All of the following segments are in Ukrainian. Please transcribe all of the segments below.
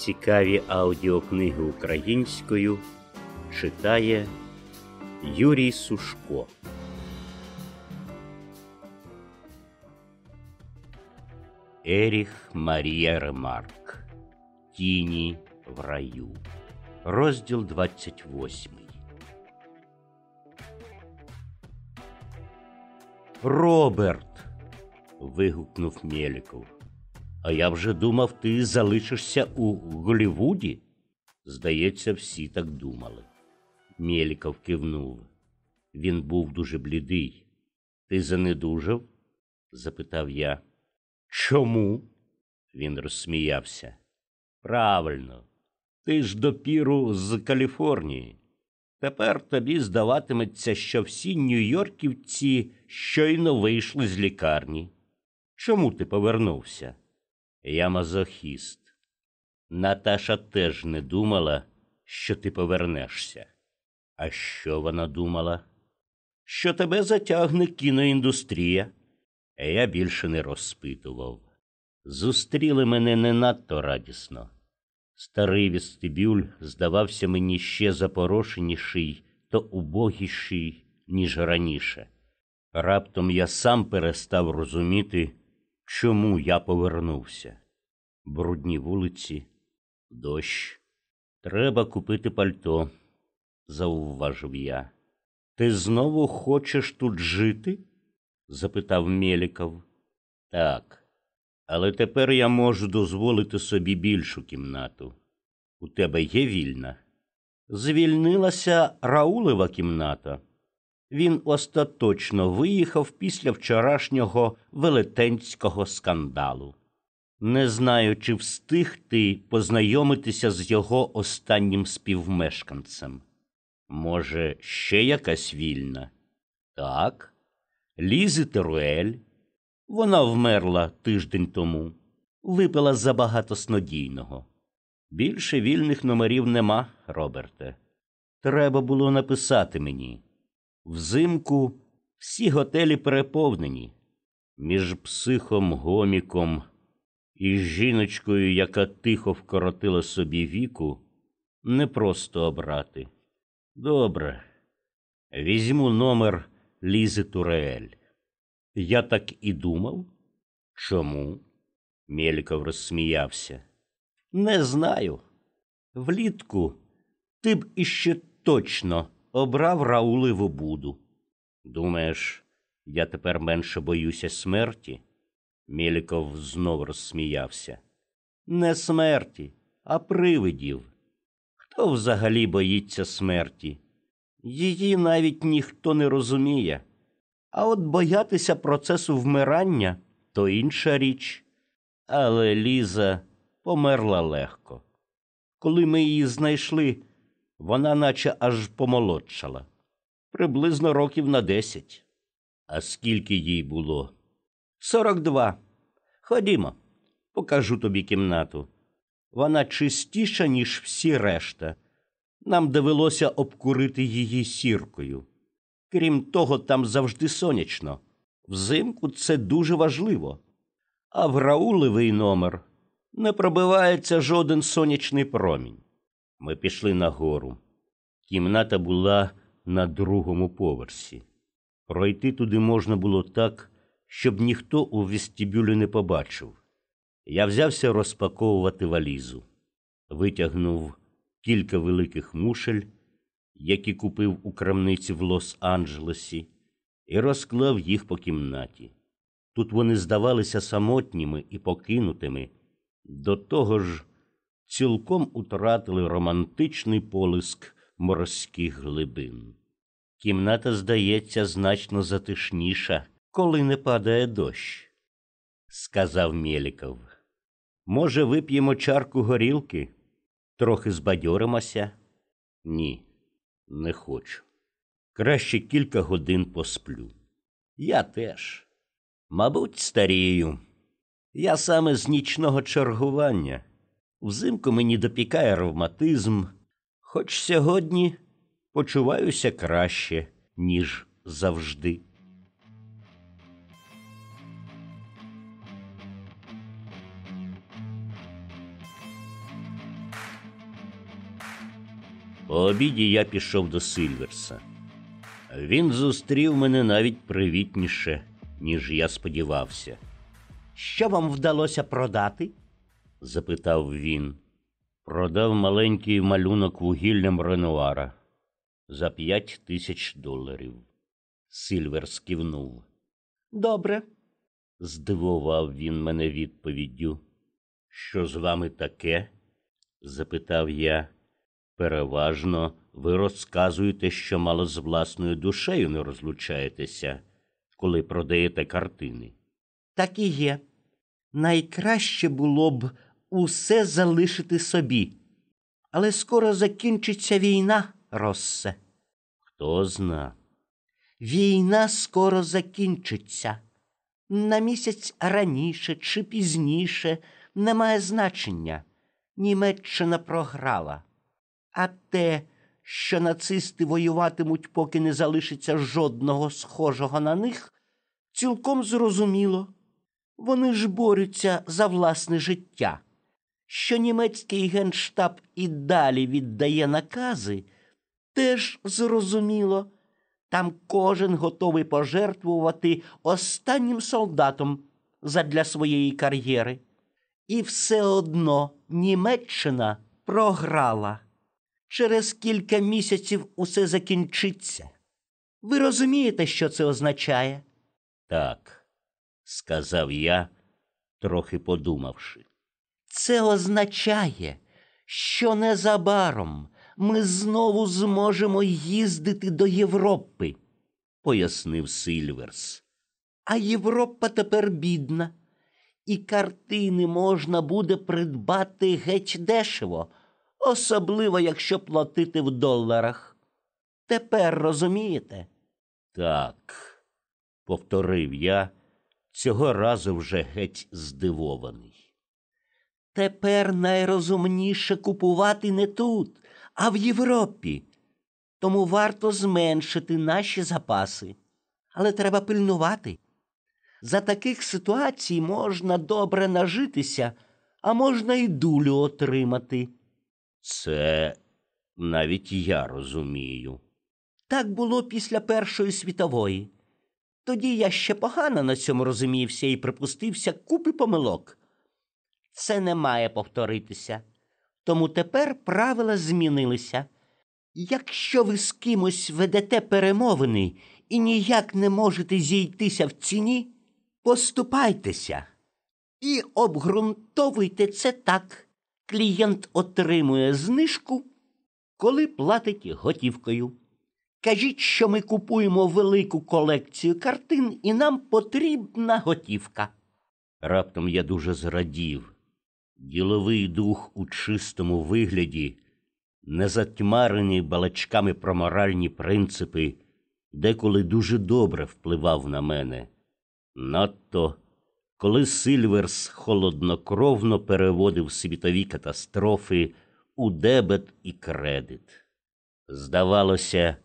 Цікаві аудіокниги українською читає Юрій Сушко. Еріх Марія Ремарк. Тіні в раю. Розділ 28. Роберт. вигукнув Мєліков. А я вже думав, ти залишишся у Голівуді. Здається, всі так думали. Мєліков кивнув. Він був дуже блідий. Ти занедужав? запитав я. Чому? Він розсміявся. Правильно, ти ж допіру з Каліфорнії. Тепер тобі здаватиметься, що всі нью-йорківці щойно вийшли з лікарні. Чому ти повернувся? Я мазохіст. Наташа теж не думала, що ти повернешся. А що вона думала? Що тебе затягне кіноіндустрія? Я більше не розпитував. Зустріли мене не надто радісно. Старий вестибюль здавався мені ще запорошеніший та убогіший, ніж раніше. Раптом я сам перестав розуміти, чому я повернувся. Брудні вулиці, дощ. Треба купити пальто, зауважив я. Ти знову хочеш тут жити? запитав Мєліков. Так, але тепер я можу дозволити собі більшу кімнату. У тебе є вільна? Звільнилася Раулева кімната. Він остаточно виїхав після вчорашнього велетенського скандалу. Не знаю, чи встиг ти познайомитися з його останнім співмешканцем. Може, ще якась вільна? Так, Лізи Теруель. Вона вмерла тиждень тому, випила забагато снодійного. Більше вільних номерів нема, Роберте. Треба було написати мені. Взимку всі готелі переповнені. Між психом гоміком і жіночкою, яка тихо вкоротила собі віку, непросто обрати. Добре, візьму номер Лізи Туреель. Я так і думав. Чому? Мєльков розсміявся. Не знаю. Влітку ти б іще точно обрав Раулеву Буду. Думаєш, я тепер менше боюся смерті? Мєліков знов розсміявся. Не смерті, а привидів. Хто взагалі боїться смерті? Її навіть ніхто не розуміє. А от боятися процесу вмирання то інша річ. Але Ліза померла легко. Коли ми її знайшли, вона наче аж помолодшала. Приблизно років на десять. А скільки їй було? Сорок два. Ходімо, покажу тобі кімнату. Вона чистіша, ніж всі решта. Нам довелося обкурити її сіркою. Крім того, там завжди сонячно. Взимку це дуже важливо. А в Раулевий номер не пробивається жоден сонячний промінь. Ми пішли нагору. Кімната була на другому поверсі. Пройти туди можна було так, щоб ніхто у вестибюлі не побачив. Я взявся розпаковувати валізу, витягнув кілька великих мушель, які купив у крамниці в Лос-Анджелесі, і розклав їх по кімнаті. Тут вони здавалися самотніми і покинутими, до того ж, цілком утратили романтичний полиск морських глибин. Кімната здається значно затишніша, коли не падає дощ, сказав Мєліков. Може, вип'ємо чарку горілки? Трохи збадьоримося? Ні, не хочу. Краще кілька годин посплю. Я теж. Мабуть, старію. Я саме з нічного чергування. Взимку мені допікає ревматизм, хоч сьогодні почуваюся краще, ніж завжди. По обіді я пішов до Сильверса. Він зустрів мене навіть привітніше, ніж я сподівався. Що вам вдалося продати? запитав він. Продав маленький малюнок вугіллям Ренуара за п'ять тисяч доларів. Сильверс кивнув. Добре. Здивував він мене відповіддю. Що з вами таке? запитав я. Переважно ви розказуєте, що мало з власною душею не розлучаєтеся, коли продаєте картини. Так і є. Найкраще було б усе залишити собі. Але скоро закінчиться війна, Россе. Хто зна? Війна скоро закінчиться. На місяць раніше чи пізніше не має значення. Німеччина програла. А те, що нацисти воюватимуть, поки не залишиться жодного схожого на них, цілком зрозуміло. Вони ж борються за власне життя. Що німецький генштаб і далі віддає накази, теж зрозуміло. Там кожен готовий пожертвувати останнім солдатом задля своєї кар'єри. І все одно Німеччина програла. Через кілька місяців усе закінчиться. Ви розумієте, що це означає? Так, сказав я, трохи подумавши. Це означає, що незабаром ми знову зможемо їздити до Європи, пояснив Сильверс. А Європа тепер бідна, і картини можна буде придбати геть дешево, особливо якщо платити в доларах. Тепер розумієте? Так, повторив я, цього разу вже геть здивований. Тепер найрозумніше купувати не тут, а в Європі. Тому варто зменшити наші запаси. Але треба пильнувати. За таких ситуацій можна добре нажитися, а можна і дулю отримати. Це навіть я розумію. Так було після Першої світової. Тоді я ще погано на цьому розумівся і припустився купи помилок. Це не має повторитися. Тому тепер правила змінилися. Якщо ви з кимось ведете перемовини і ніяк не можете зійтися в ціні, поступайтеся і обґрунтовуйте це так. Клієнт отримує знижку, коли платить готівкою. Кажіть, що ми купуємо велику колекцію картин, і нам потрібна готівка. Раптом я дуже зрадів. Діловий дух у чистому вигляді, не затьмарений балачками про моральні принципи, деколи дуже добре впливав на мене. Надто, коли Сильверс холоднокровно переводив світові катастрофи у дебет і кредит. Здавалося,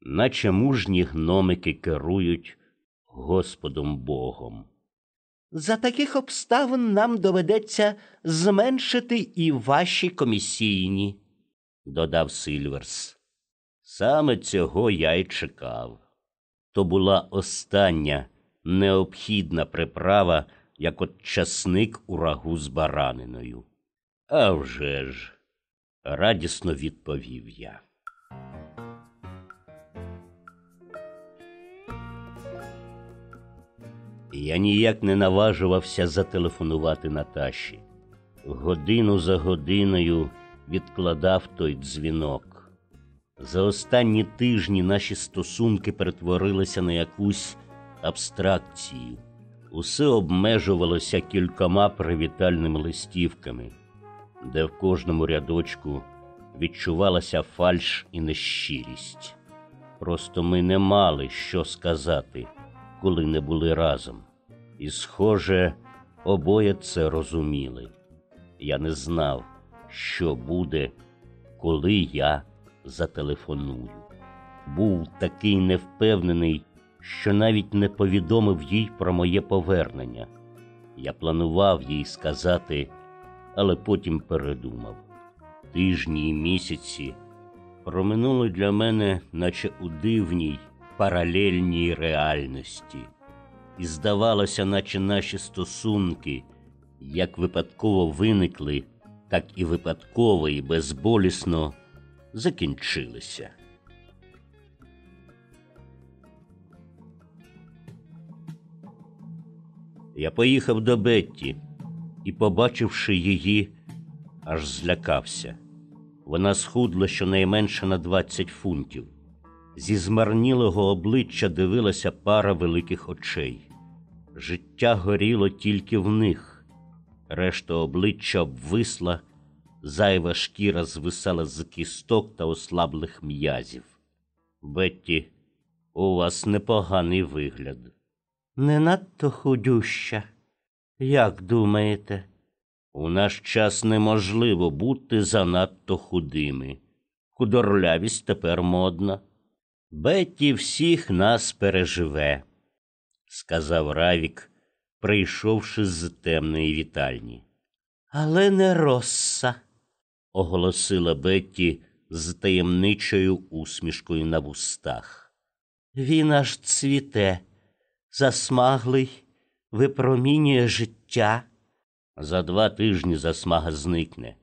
наче мужні гномики керують Господом Богом. За таких обставин нам доведеться зменшити і ваші комісійні, додав Сильверс. Саме цього я й чекав. То була остання необхідна приправа, як от часник у рагу з бараниною. «А вже ж!» – радісно відповів я. Я ніяк не наважувався зателефонувати Наташі. Годину за годиною відкладав той дзвінок. За останні тижні наші стосунки перетворилися на якусь абстракцію. Усе обмежувалося кількома привітальними листівками, де в кожному рядочку відчувалася фальш і нещирість. Просто ми не мали що сказати, коли не були разом. І, схоже, обоє це розуміли. Я не знав, що буде, коли я зателефоную. Був такий невпевнений, що навіть не повідомив їй про моє повернення. Я планував їй сказати, але потім передумав. Тижні і місяці проминули для мене, наче у дивній паралельній реальності, і здавалося, наче наші стосунки як випадково виникли, так і випадково і безболісно закінчилися. Я поїхав до Бетті і, побачивши її, аж злякався. Вона схудла щонайменше на 20 фунтів. Зі змарнілого обличчя дивилася пара великих очей. Життя горіло тільки в них, решта обличчя обвисла, зайва шкіра звисала з кісток та ослаблих м'язів. Бетті, у вас непоганий вигляд. Не надто худюща. Як думаєте? У наш час неможливо бути занадто худими. Худорлявість тепер модна. Бетті всіх нас переживе, сказав Равік, прийшовши з темної вітальні. Але не Росса. Оголосила Бетті з таємничою усмішкою на вустах. Він аж цвіте, засмаглий, випромінює життя. За два тижні засмага зникне.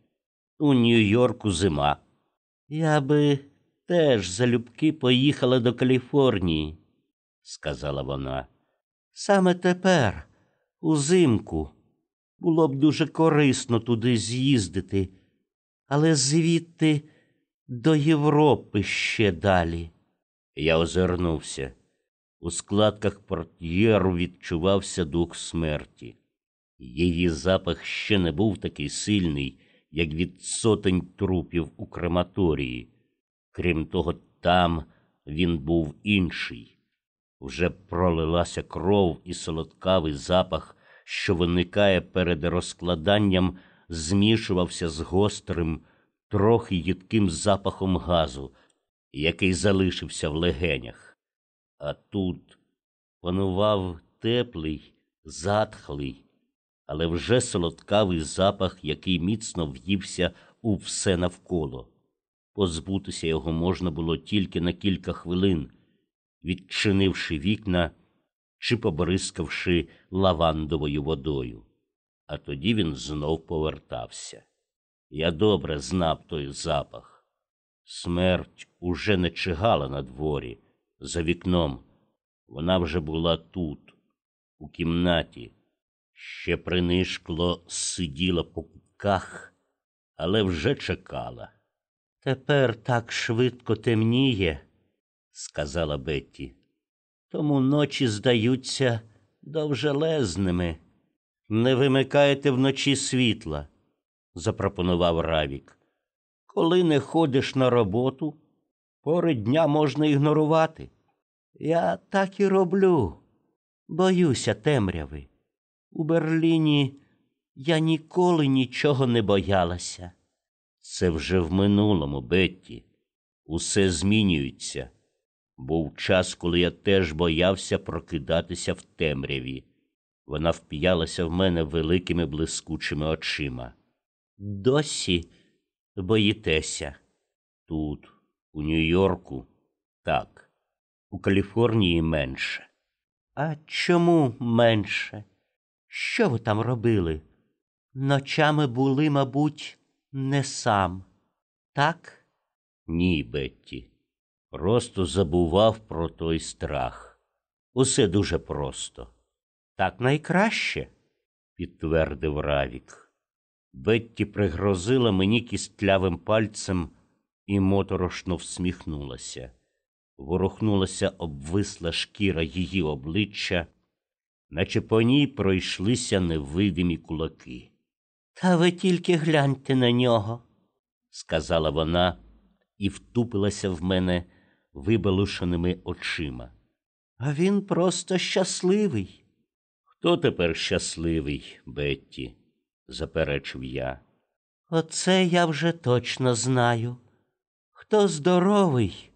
У Нью-Йорку зима. Я би теж залюбки поїхала до Каліфорнії, сказала вона. Саме тепер, узимку, було б дуже корисно туди з'їздити, але звідти до Європи ще далі. Я озирнувся. У складках портьєру відчувався дух смерті. Її запах ще не був такий сильний, як від сотень трупів у крематорії. Крім того, там він був інший. Вже пролилася кров і солодкавий запах, що виникає перед розкладанням, змішувався з гострим, трохи їдким запахом газу, який залишився в легенях. А тут панував теплий, затхлий, але вже солодкавий запах, який міцно в'ївся у все навколо. Позбутися його можна було тільки на кілька хвилин, відчинивши вікна чи побризкавши лавандовою водою. А тоді він знов повертався. Я добре знав той запах. Смерть уже не чигала на дворі, за вікном. Вона вже була тут, у кімнаті, ще принишкло сиділа по кутках, але вже чекала. Тепер так швидко темніє, сказала Бетті. Тому ночі здаються довжелезними. Не вимикаєте вночі світла, запропонував Равік. Коли не ходиш на роботу, пори дня можна ігнорувати. Я так і роблю. Боюся темряви. У Берліні я ніколи нічого не боялася. Це вже в минулому, Бетті. Усе змінюється. Був час, коли я теж боявся прокидатися в темряві. Вона вп'ялася в мене великими блискучими очима. Досі боїтеся. Тут, у Нью-Йорку, так, у Каліфорнії менше. А чому менше? Що ви там робили? Ночами були, мабуть, не сам, так? Ні, Бетті. Просто забував про той страх. Усе дуже просто. Так найкраще, підтвердив Равік. Бетті пригрозила мені кістлявим пальцем і моторошно всміхнулася. Ворухнулася обвисла шкіра її обличчя, наче по ній пройшлися невидимі кулаки. Та ви тільки гляньте на нього, сказала вона і втупилася в мене вибалушеними очима. А він просто щасливий. Хто тепер щасливий, Бетті? заперечив я. Оце я вже точно знаю. Хто здоровий,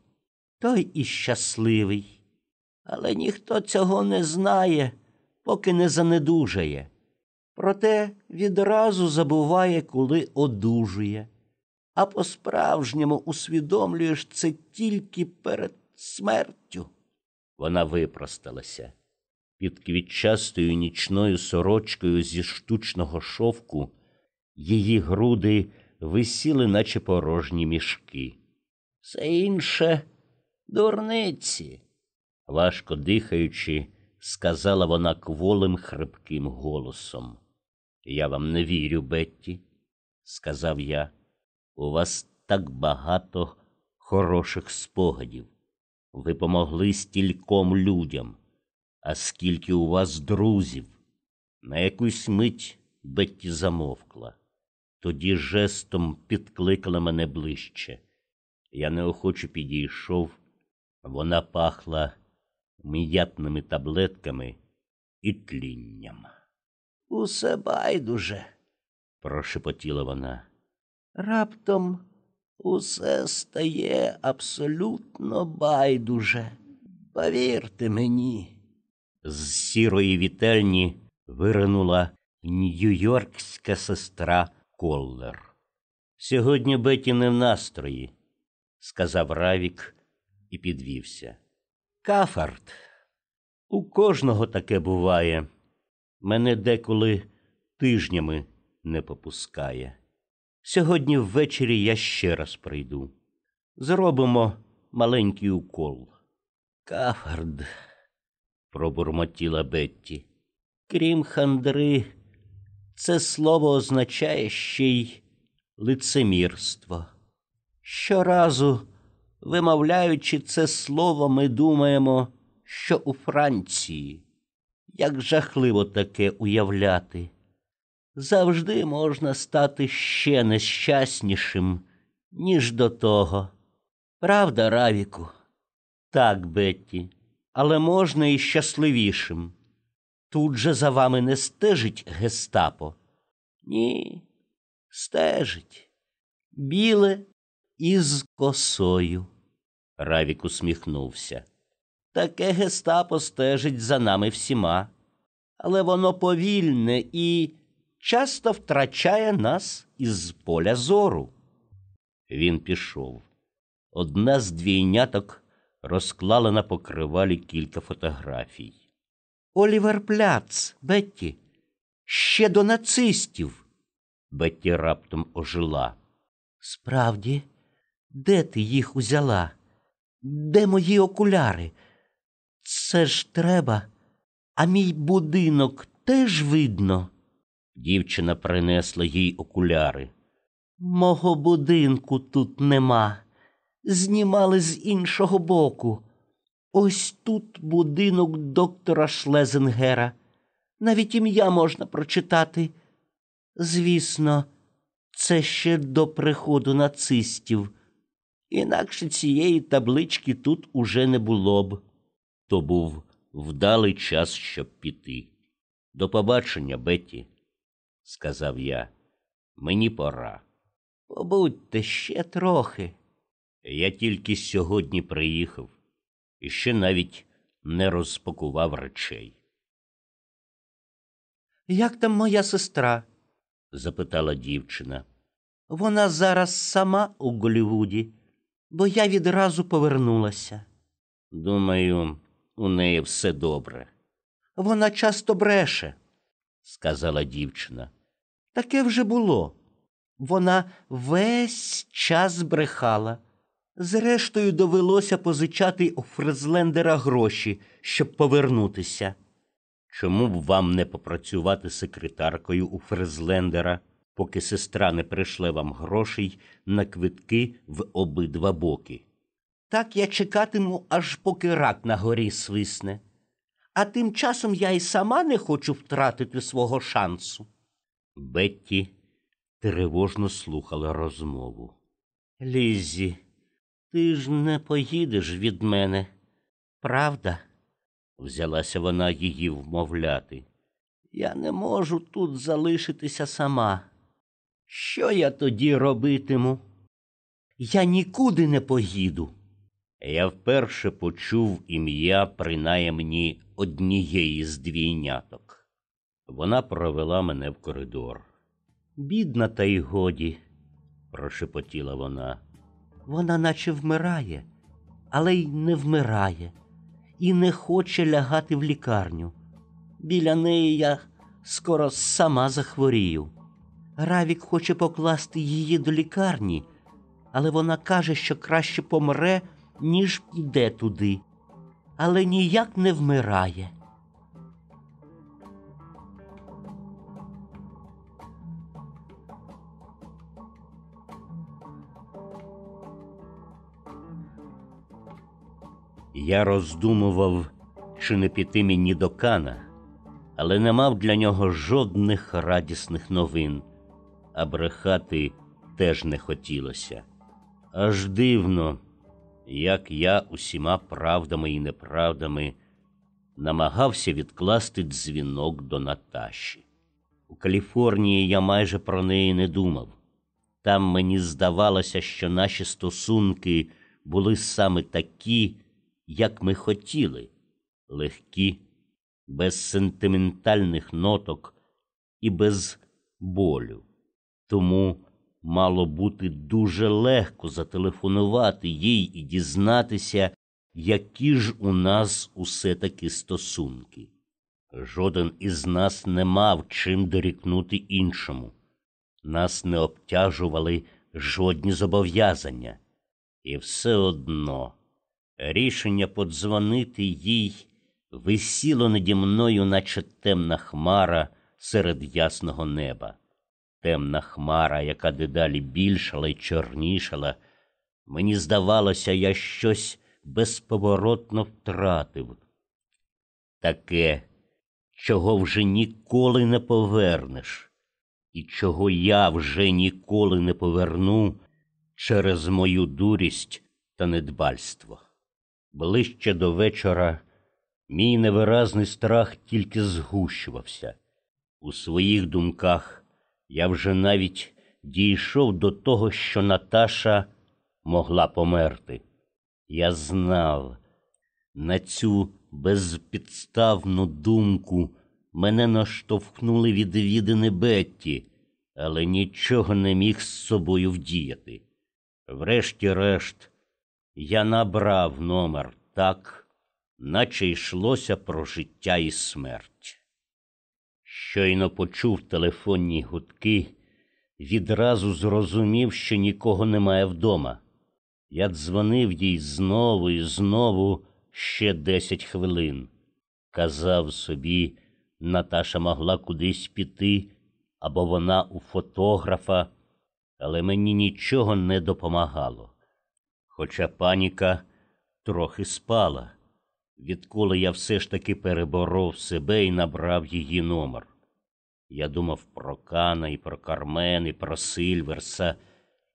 той і щасливий. Але ніхто цього не знає, поки не занедужає. Проте відразу забуває, коли одужує. а по-справжньому усвідомлюєш це тільки перед смертю. Вона випросталася. Під квітчастою нічною сорочкою зі штучного шовку її груди висіли, наче порожні мішки. Все інше дурниці. Важко дихаючи, сказала вона кволим хрипким голосом. Я вам не вірю, Бетті, сказав я. У вас так багато хороших спогадів. Ви помогли стільком людям, а скільки у вас друзів. На якусь мить Бетті замовкла. Тоді жестом підкликала мене ближче. Я неохоче підійшов. Вона пахла м'ятними таблетками і тлінням. Усе байдуже. Прошепотіла вона. Раптом усе стає абсолютно байдуже. Повірте мені. З сірої вітельні виринула нью-йоркська сестра Коллер. Сьогодні Беті не в настрої, сказав Равік і підвівся. Кафард. У кожного таке буває. Мене деколи тижнями не попускає. Сьогодні ввечері я ще раз прийду. Зробимо маленький укол. Кафард, пробурмотіла Бетті. Крім хандри, це слово означає ще й лицемірство. Щоразу, вимовляючи це слово, ми думаємо, що у Франції. Як жахливо таке уявляти. Завжди можна стати ще нещаснішим, ніж до того. Правда, Равіку? Так, Бетті, але можна і щасливішим. Тут же за вами не стежить гестапо. Ні, стежить. Біле із косою. Равік усміхнувся. Таке гестапо стежить за нами всіма, але воно повільне і часто втрачає нас із поля зору. Він пішов. Одна з двійняток розклала на покривалі кілька фотографій. Олівер Пляц, Бетті, ще до нацистів. Бетті раптом ожила. Справді, де ти їх узяла? Де мої окуляри? Це ж треба, а мій будинок теж видно. Дівчина принесла їй окуляри. Мого будинку тут нема. Знімали з іншого боку. Ось тут будинок доктора Шлезенгера. Навіть ім'я можна прочитати. Звісно, це ще до приходу нацистів. Інакше цієї таблички тут уже не було б. То був вдалий час, щоб піти. До побачення, Бетті, сказав я. Мені пора. Побудьте ще трохи. Я тільки сьогодні приїхав і ще навіть не розпакував речей. Як там моя сестра? запитала дівчина. Вона зараз сама у Голлівуді, бо я відразу повернулася. Думаю, у неї все добре. Вона часто бреше, сказала дівчина. Таке вже було. Вона весь час брехала. Зрештою, довелося позичати у Фрезлендера гроші, щоб повернутися. Чому б вам не попрацювати секретаркою у Фрезлендера, поки сестра не пришле вам грошей на квитки в обидва боки? Так я чекатиму, аж поки рак на горі свисне. А тим часом я й сама не хочу втратити свого шансу. Бетті тривожно слухала розмову. Лізі, ти ж не поїдеш від мене, правда? Взялася вона її вмовляти. Я не можу тут залишитися сама. Що я тоді робитиму? Я нікуди не поїду. Я вперше почув ім'я принаймні однієї з двійняток. Вона провела мене в коридор. Бідна, та й годі. прошепотіла вона. Вона наче вмирає, але й не вмирає, і не хоче лягати в лікарню. Біля неї я скоро сама захворію. Равік хоче покласти її до лікарні, але вона каже, що краще помре, ніж піде туди, але ніяк не вмирає. Я роздумував, чи не піти мені до Кана, але не мав для нього жодних радісних новин, а брехати теж не хотілося. Аж дивно, як я усіма правдами і неправдами намагався відкласти дзвінок до Наташі. У Каліфорнії я майже про неї не думав. Там мені здавалося, що наші стосунки були саме такі, як ми хотіли, легкі, без сентиментальних ноток і без болю. Тому мало бути дуже легко зателефонувати їй і дізнатися, які ж у нас усе таки стосунки. Жоден із нас не мав чим дорікнути іншому. Нас не обтяжували жодні зобов'язання. І все одно рішення подзвонити їй висіло наді мною, наче темна хмара серед ясного неба. Темна хмара, яка дедалі більшала й чорнішала. Мені здавалося, я щось безповоротно втратив. Таке, чого вже ніколи не повернеш, і чого я вже ніколи не поверну через мою дурість та недбальство. Ближче до вечора мій невиразний страх тільки згущувався. У своїх думках я вже навіть дійшов до того, що Наташа могла померти. Я знав, на цю безпідставну думку мене наштовхнули відвідини Бетті, але нічого не міг з собою вдіяти. Врешті-решт, я набрав номер так, наче йшлося про життя і смерть. Щойно почув телефонні гудки, відразу зрозумів, що нікого немає вдома. Я дзвонив їй знову і знову ще десять хвилин. Казав собі, Наташа могла кудись піти, або вона у фотографа, але мені нічого не допомагало. Хоча паніка трохи спала, відколи я все ж таки переборов себе і набрав її номер. Я думав про Кана і про Кармен, і про Сильверса,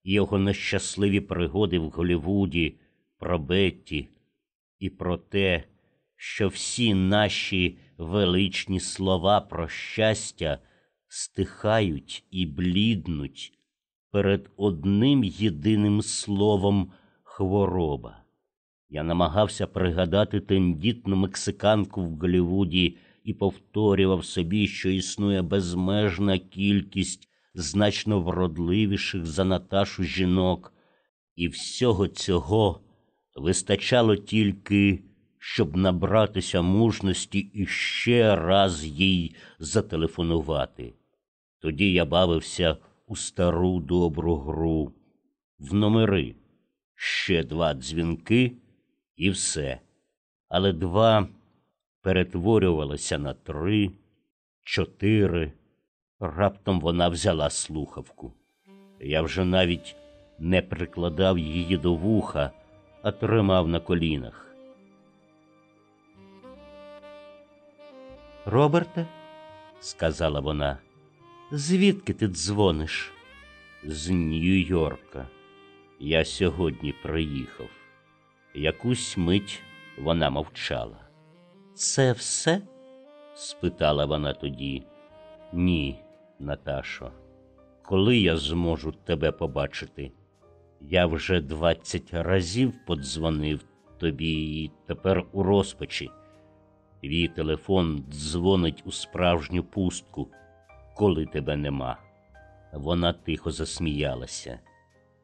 і його нещасливі пригоди в Голлівуді, про Бетті, і про те, що всі наші величні слова про щастя стихають і бліднуть перед одним єдиним словом хвороба. Я намагався пригадати тендітну мексиканку в Голлівуді і повторював собі, що існує безмежна кількість значно вродливіших за Наташу жінок, і всього цього вистачало тільки, щоб набратися мужності і ще раз їй зателефонувати. Тоді я бавився у стару добру гру, в номери, ще два дзвінки і все. Але два перетворювалися на три, чотири. Раптом вона взяла слухавку. Я вже навіть не прикладав її до вуха, а тримав на колінах. Роберте, Сказала вона звідки ти дзвониш? з Нью-Йорка. Я сьогодні приїхав. Якусь мить вона мовчала. Це все? спитала вона тоді. Ні, Наташо, коли я зможу тебе побачити? Я вже двадцять разів подзвонив тобі і тепер у розпачі. Твій телефон дзвонить у справжню пустку, коли тебе нема. Вона тихо засміялася.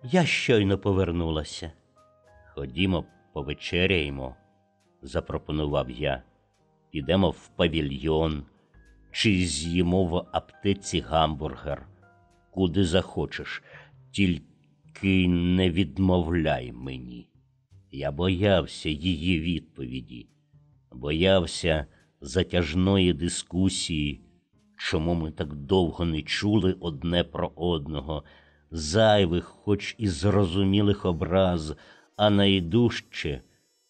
Я щойно повернулася. Ходімо, повечеряємо, запропонував я. Підемо в павільйон. Чи з'їмо в аптеці гамбургер, куди захочеш, тільки не відмовляй мені. Я боявся її відповіді, боявся затяжної дискусії, чому ми так довго не чули одне про одного, зайвих, хоч і зрозумілих образ, а найдужче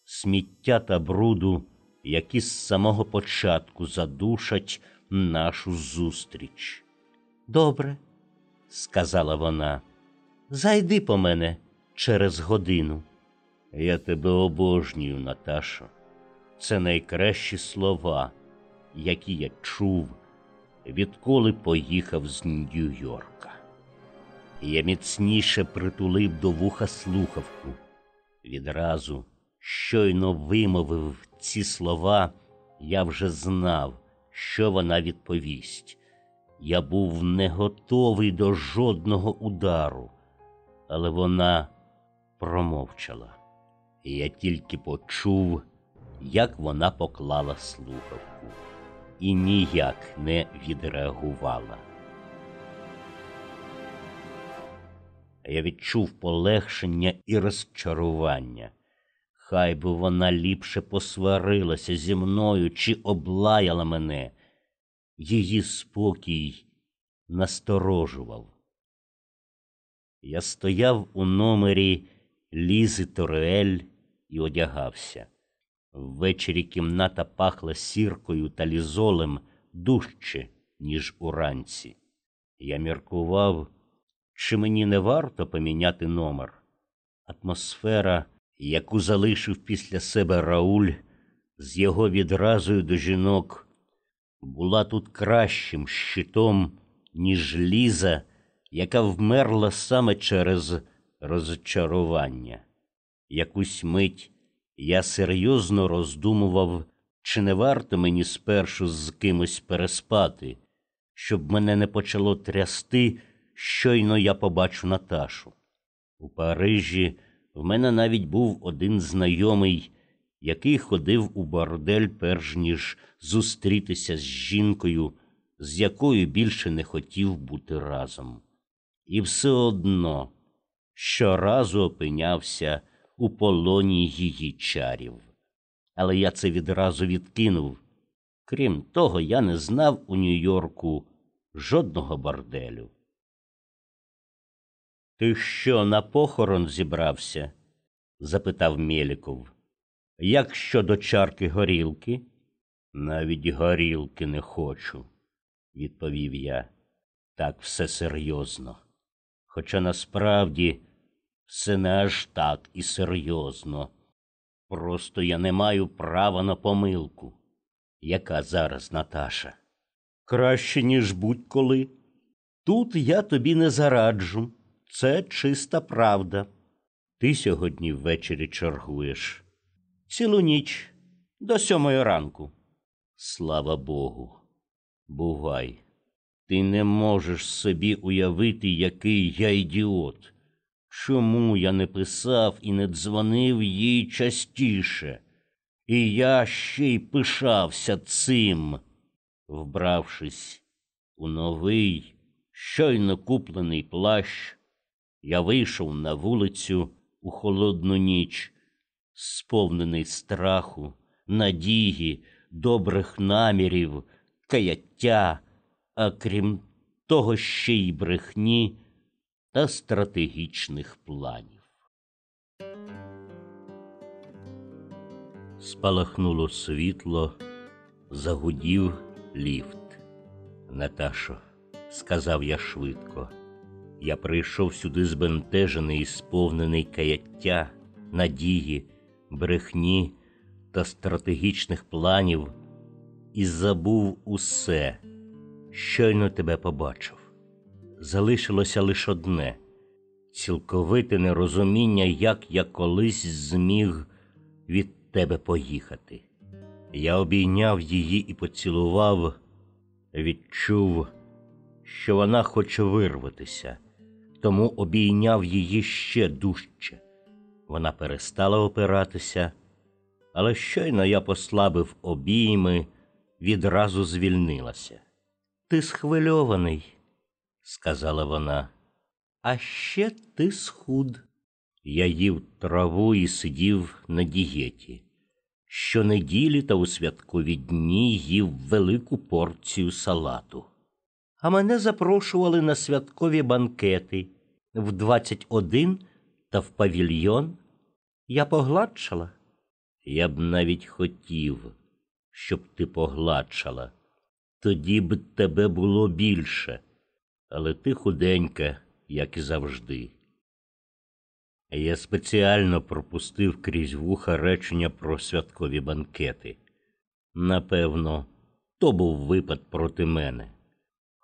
сміття та бруду, які з самого початку задушать нашу зустріч. Добре, Сказала вона, зайди по мене через годину. я тебе обожнюю, Наташо. Це найкращі слова, які я чув, відколи поїхав з Нью-Йорка. Я міцніше притулив до вуха слухавку. Відразу, щойно вимовив ці слова, я вже знав, що вона відповість. Я був не готовий до жодного удару, але вона промовчала. І я тільки почув, як вона поклала слухавку і ніяк не відреагувала. Я відчув полегшення і розчарування. Хай би вона ліпше посварилася зі мною чи облаяла мене. Її спокій насторожував. Я стояв у номері Лізи Торель і одягався. Ввечері кімната пахла сіркою та лізолем дужче, ніж уранці. Я міркував, чи мені не варто поміняти номер. Атмосфера, яку залишив після себе Рауль, з його відразою до жінок, була тут кращим щитом, ніж Ліза, яка вмерла саме через розчарування. Якусь мить я серйозно роздумував, чи не варто мені спершу з кимось переспати, щоб мене не почало трясти, щойно я побачу Наташу. У Парижі в мене навіть був один знайомий, який ходив у бордель, перш ніж зустрітися з жінкою, з якою більше не хотів бути разом. І все одно щоразу опинявся у полоні її чарів. Але я це відразу відкинув. Крім того, я не знав у Нью-Йорку жодного борделю. Ти що, на похорон зібрався? запитав Мєліков. Як щодо чарки горілки? Навіть горілки не хочу, відповів я. Так все серйозно. Хоча насправді все не аж так і серйозно. Просто я не маю права на помилку. Яка зараз Наташа? Краще, ніж будь-коли. Тут я тобі не зараджу. Це чиста правда. Ти сьогодні ввечері чергуєш. Цілу ніч до сьомої ранку. Слава Богу. Бувай. Ти не можеш собі уявити, який я ідіот. Чому я не писав і не дзвонив їй частіше? І я ще й пишався цим, вбравшись у новий, щойно куплений плащ, я вийшов на вулицю у холодну ніч, сповнений страху, надії, добрих намірів, каяття, а крім того ще й брехні та стратегічних планів. Спалахнуло світло, загудів ліфт. Наташо, сказав я швидко, я прийшов сюди збентежений і сповнений каяття, надії, брехні та стратегічних планів, і забув усе, щойно тебе побачив. Залишилося лише одне цілковите нерозуміння, як я колись зміг від тебе поїхати. Я обійняв її і поцілував, відчув, що вона хоче вирватися, тому обійняв її ще дужче. Вона перестала опиратися, але щойно я послабив обійми, відразу звільнилася. Ти схвильований, сказала вона. А ще ти схуд. Я їв траву і сидів на дієті. Щонеділі та у святкові дні їв велику порцію салату. А мене запрошували на святкові банкети в 21 та в павільйон. Я погладшала. Я б навіть хотів, щоб ти погладшала. Тоді б тебе було більше, але ти худенька, як і завжди. Я спеціально пропустив крізь вуха речення про святкові банкети. Напевно, то був випад проти мене.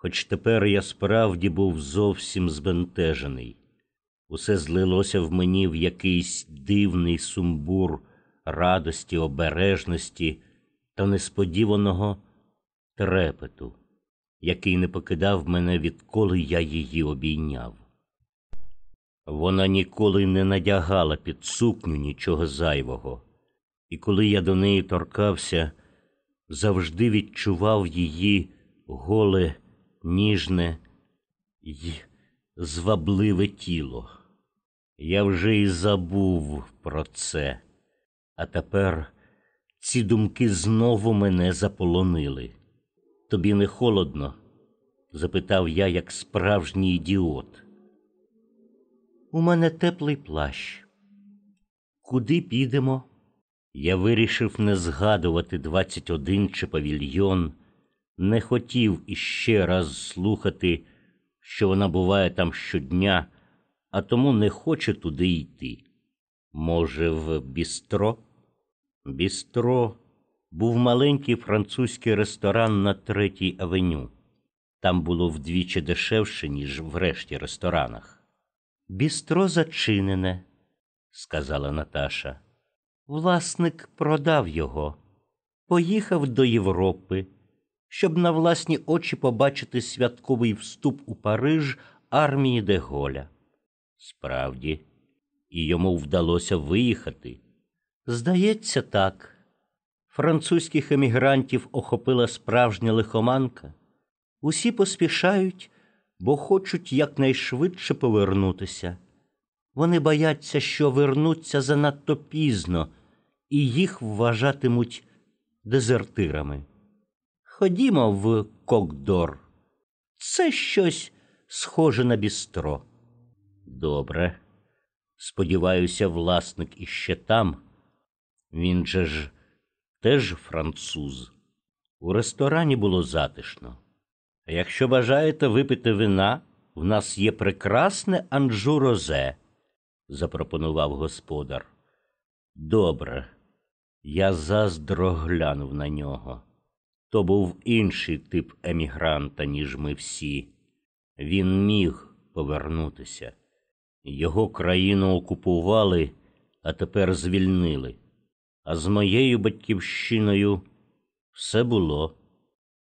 Хоч тепер я справді був зовсім збентежений. Усе злилося в мені в якийсь дивний сумбур радості, обережності та несподіваного трепету, який не покидав мене, відколи я її обійняв. Вона ніколи не надягала під сукню нічого зайвого, і коли я до неї торкався, завжди відчував її голе, ніжне й звабливе тіло. Я вже й забув про це, а тепер ці думки знову мене заполонили. Тобі не холодно? запитав я, як справжній ідіот. У мене теплий плащ. Куди підемо? Я вирішив не згадувати 21 чи павільйон, не хотів іще раз слухати, що вона буває там щодня, а тому не хоче туди йти. Може, в бістро? Бістро був маленький французький ресторан на третій авеню. Там було вдвічі дешевше, ніж в решті ресторанах. Бістро зачинене, сказала Наташа. Власник продав його, поїхав до Європи, щоб на власні очі побачити святковий вступ у Париж армії Деголя. Справді, і йому вдалося виїхати. Здається, так. Французьких емігрантів охопила справжня лихоманка. Усі поспішають, бо хочуть якнайшвидше повернутися. Вони бояться, що вернуться занадто пізно, і їх вважатимуть дезертирами. Ходімо в Кокдор. Це щось схоже на бістро. Добре. Сподіваюся, власник іще там. Він же ж теж француз. У ресторані було затишно. А якщо бажаєте випити вина, в нас є прекрасне анжу розе, запропонував господар. Добре, я заздро глянув на нього. То був інший тип емігранта, ніж ми всі. Він міг повернутися. Його країну окупували, а тепер звільнили. А з моєю батьківщиною все було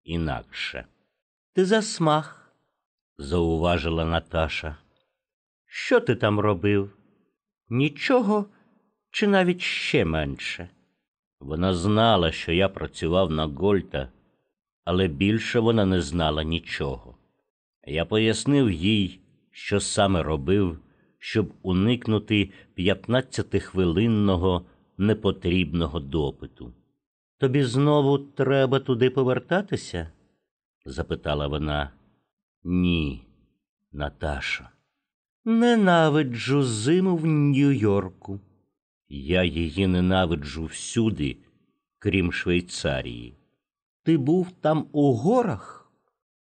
інакше. Ти засмах, зауважила Наташа. Що ти там робив? Нічого чи навіть ще менше. Вона знала, що я працював на Гольта, але більше вона не знала нічого. Я пояснив їй, що саме робив, щоб уникнути 15-хвилинного непотрібного допиту. Тобі знову треба туди повертатися? запитала вона. Ні, Наташа. Ненавиджу зиму в Нью-Йорку. Я її ненавиджу всюди, крім Швейцарії. Ти був там у горах?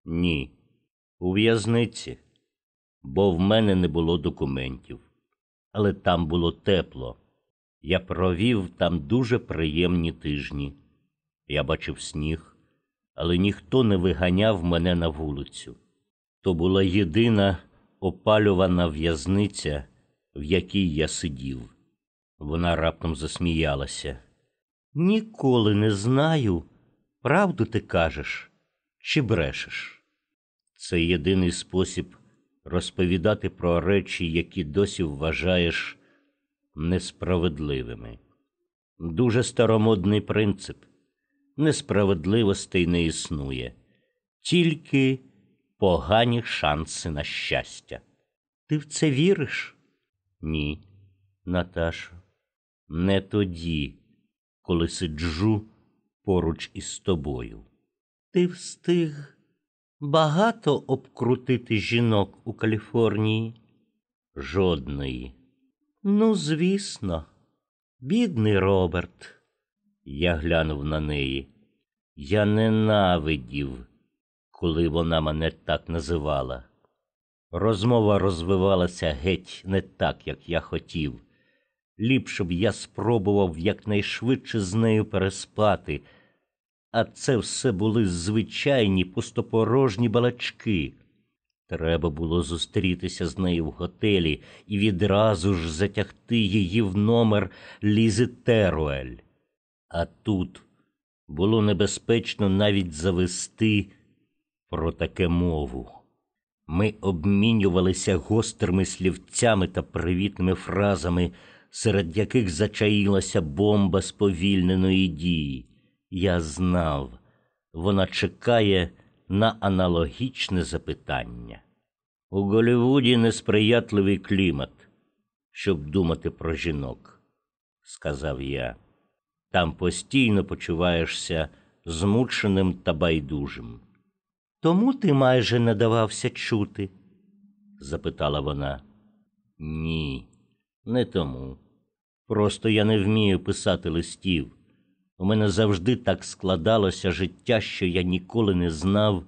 Ні, у в'язниці, бо в мене не було документів. Але там було тепло. Я провів там дуже приємні тижні. Я бачив сніг, але ніхто не виганяв мене на вулицю. То була єдина опалювана в'язниця, в якій я сидів. Вона раптом засміялася. Ніколи не знаю, правду ти кажеш чи брешеш. Це єдиний спосіб розповідати про речі, які досі вважаєш несправедливими. Дуже старомодний принцип. Несправедливостей не існує, тільки погані шанси на щастя. Ти в це віриш? Ні, Наташо, не тоді, коли сиджу поруч із тобою. Ти встиг багато обкрутити жінок у Каліфорнії? Жодної. Ну, звісно, бідний Роберт. Я глянув на неї. Я ненавидів, коли вона мене так називала. Розмова розвивалася геть не так, як я хотів. Ліпше б я спробував якнайшвидше з нею переспати, а це все були звичайні пустопорожні балачки. Треба було зустрітися з нею в готелі і відразу ж затягти її в номер Лізи Теруель. А тут було небезпечно навіть завести про таке мову. Ми обмінювалися гострими слівцями та привітними фразами, серед яких зачаїлася бомба сповільненої дії. Я знав, вона чекає на аналогічне запитання. У Голлівуді несприятливий клімат, щоб думати про жінок, сказав я. Там постійно почуваєшся змученим та байдужим. Тому ти майже не давався чути. запитала вона. Ні, не тому. Просто я не вмію писати листів. У мене завжди так складалося життя, що я ніколи не знав,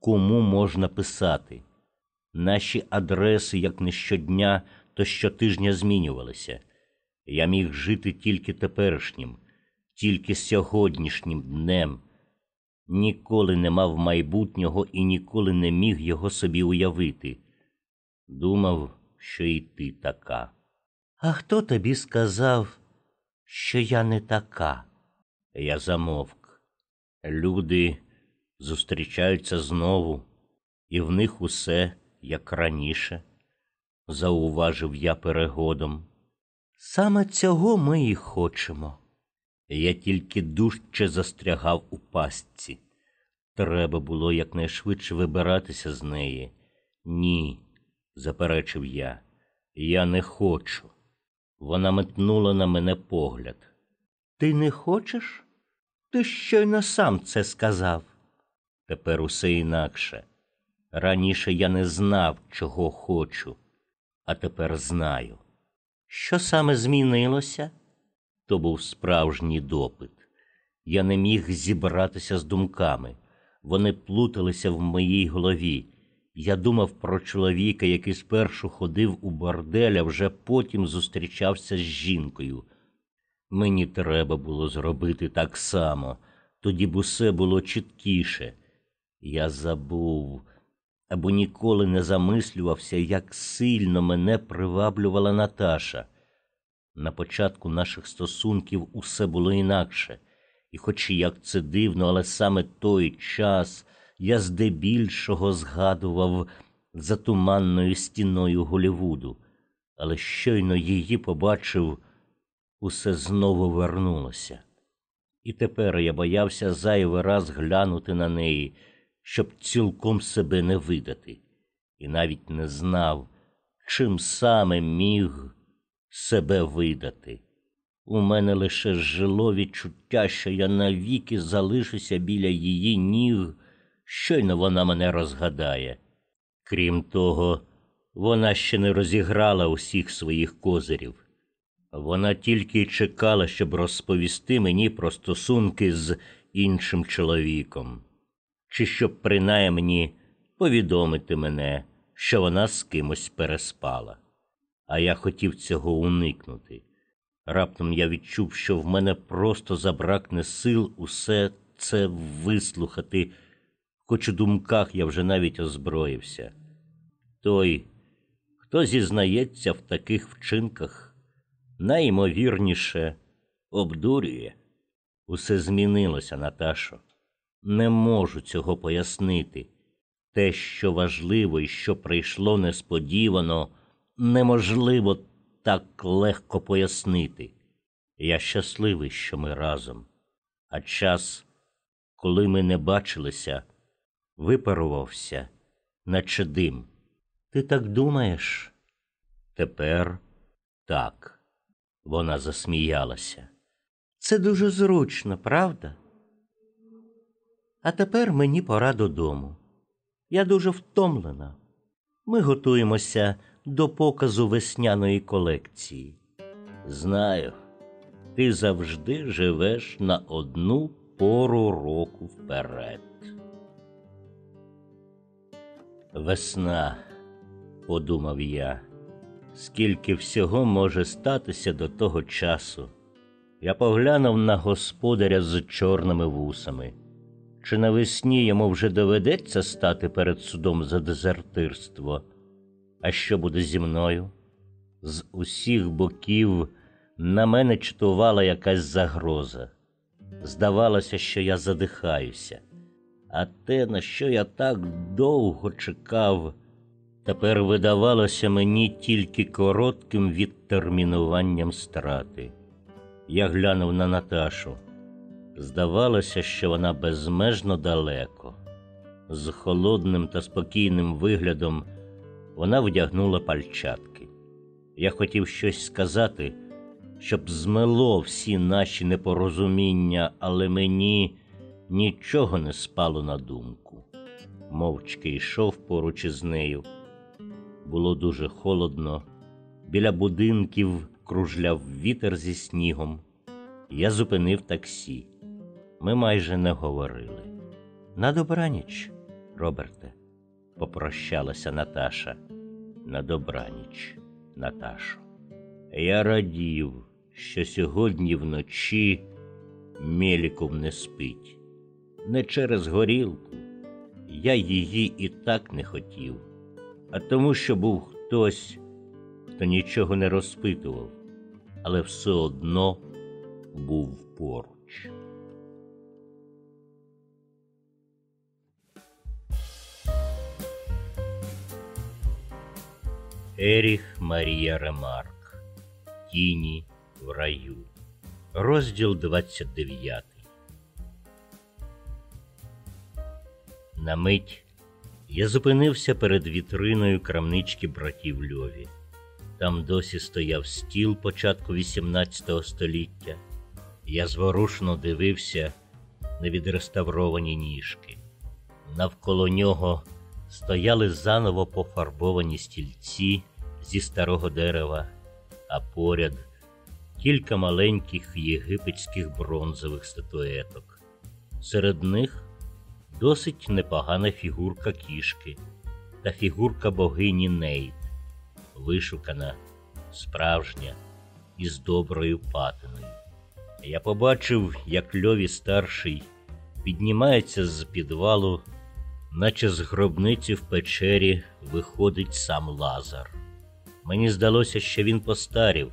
кому можна писати. Наші адреси, як не щодня, то щотижня змінювалися. Я міг жити тільки теперішнім, тільки сьогоднішнім днем. Ніколи не мав майбутнього і ніколи не міг його собі уявити. Думав, що і ти така. А хто тобі сказав, що я не така? Я замовк. Люди зустрічаються знову, і в них усе як раніше, зауважив я перегодом. Саме цього ми і хочемо. Я тільки дужче застрягав у пастці. Треба було якнайшвидше вибиратися з неї. Ні, заперечив я. Я не хочу. Вона метнула на мене погляд. Ти не хочеш? Ти щойно сам це сказав. Тепер усе інакше. Раніше я не знав, чого хочу, а тепер знаю. Що саме змінилося? То був справжній допит. Я не міг зібратися з думками. Вони плуталися в моїй голові. Я думав про чоловіка, який спершу ходив у бордель, а вже потім зустрічався з жінкою. Мені треба було зробити так само, тоді б усе було чіткіше. Я забув або ніколи не замислювався, як сильно мене приваблювала Наташа. На початку наших стосунків усе було інакше, і, хоч як це дивно, але саме той час я здебільшого згадував за туманною стіною Голівуду, але щойно її побачив, усе знову вернулося. І тепер я боявся зайвий раз глянути на неї, щоб цілком себе не видати, і навіть не знав, чим саме міг себе видати. У мене лише жило відчуття, що я навіки залишуся біля її ніг, щойно вона мене розгадає. Крім того, вона ще не розіграла усіх своїх козирів. Вона тільки чекала, щоб розповісти мені про стосунки з іншим чоловіком, чи щоб принаймні повідомити мене, що вона з кимось переспала. А я хотів цього уникнути. Раптом я відчув, що в мене просто забракне сил усе це вислухати, хоч у думках я вже навіть озброївся. Той, хто зізнається в таких вчинках, найімовірніше обдурює. Усе змінилося, Наташо. Не можу цього пояснити. Те, що важливо і що прийшло несподівано, неможливо так легко пояснити. Я щасливий, що ми разом, а час, коли ми не бачилися, випарувався, наче дим. Ти так думаєш? Тепер так. Вона засміялася. Це дуже зручно, правда? А тепер мені пора додому. Я дуже втомлена. Ми готуємося до показу весняної колекції. Знаю, ти завжди живеш на одну пору року вперед. Весна, подумав я, скільки всього може статися до того часу. Я поглянув на господаря з чорними вусами. Чи навесні йому вже доведеться стати перед судом за дезертирство? А що буде зі мною? З усіх боків на мене чтувала якась загроза. Здавалося, що я задихаюся, а те, на що я так довго чекав, тепер видавалося мені тільки коротким відтермінуванням страти. Я глянув на Наташу. Здавалося, що вона безмежно далеко. З холодним та спокійним виглядом вона вдягнула пальчатки. Я хотів щось сказати, щоб змело всі наші непорозуміння, але мені нічого не спало на думку. Мовчки йшов поруч із нею. Було дуже холодно, біля будинків кружляв вітер зі снігом. Я зупинив таксі. Ми майже не говорили. На добраніч, Роберте, попрощалася Наташа. На добраніч, Наташо. Я радів, що сьогодні вночі Меліков не спить. Не через горілку. Я її і так не хотів, а тому, що був хтось, хто нічого не розпитував, але все одно був поруч. Еріх Марія Ремарк Тіні в раю. Розділ 29. На мить я зупинився перед вітриною крамнички братів Льові. Там досі стояв стіл початку XVIII століття. Я зворушно дивився на відреставровані ніжки. Навколо нього стояли заново пофарбовані стільці зі старого дерева, а поряд кілька маленьких єгипетських бронзових статуеток. Серед них досить непогана фігурка кішки та фігурка богині Нейт, вишукана, справжня і з доброю патиною. Я побачив, як Льові старший піднімається з підвалу, наче з гробниці в печері виходить сам Лазар. Мені здалося, що він постарів,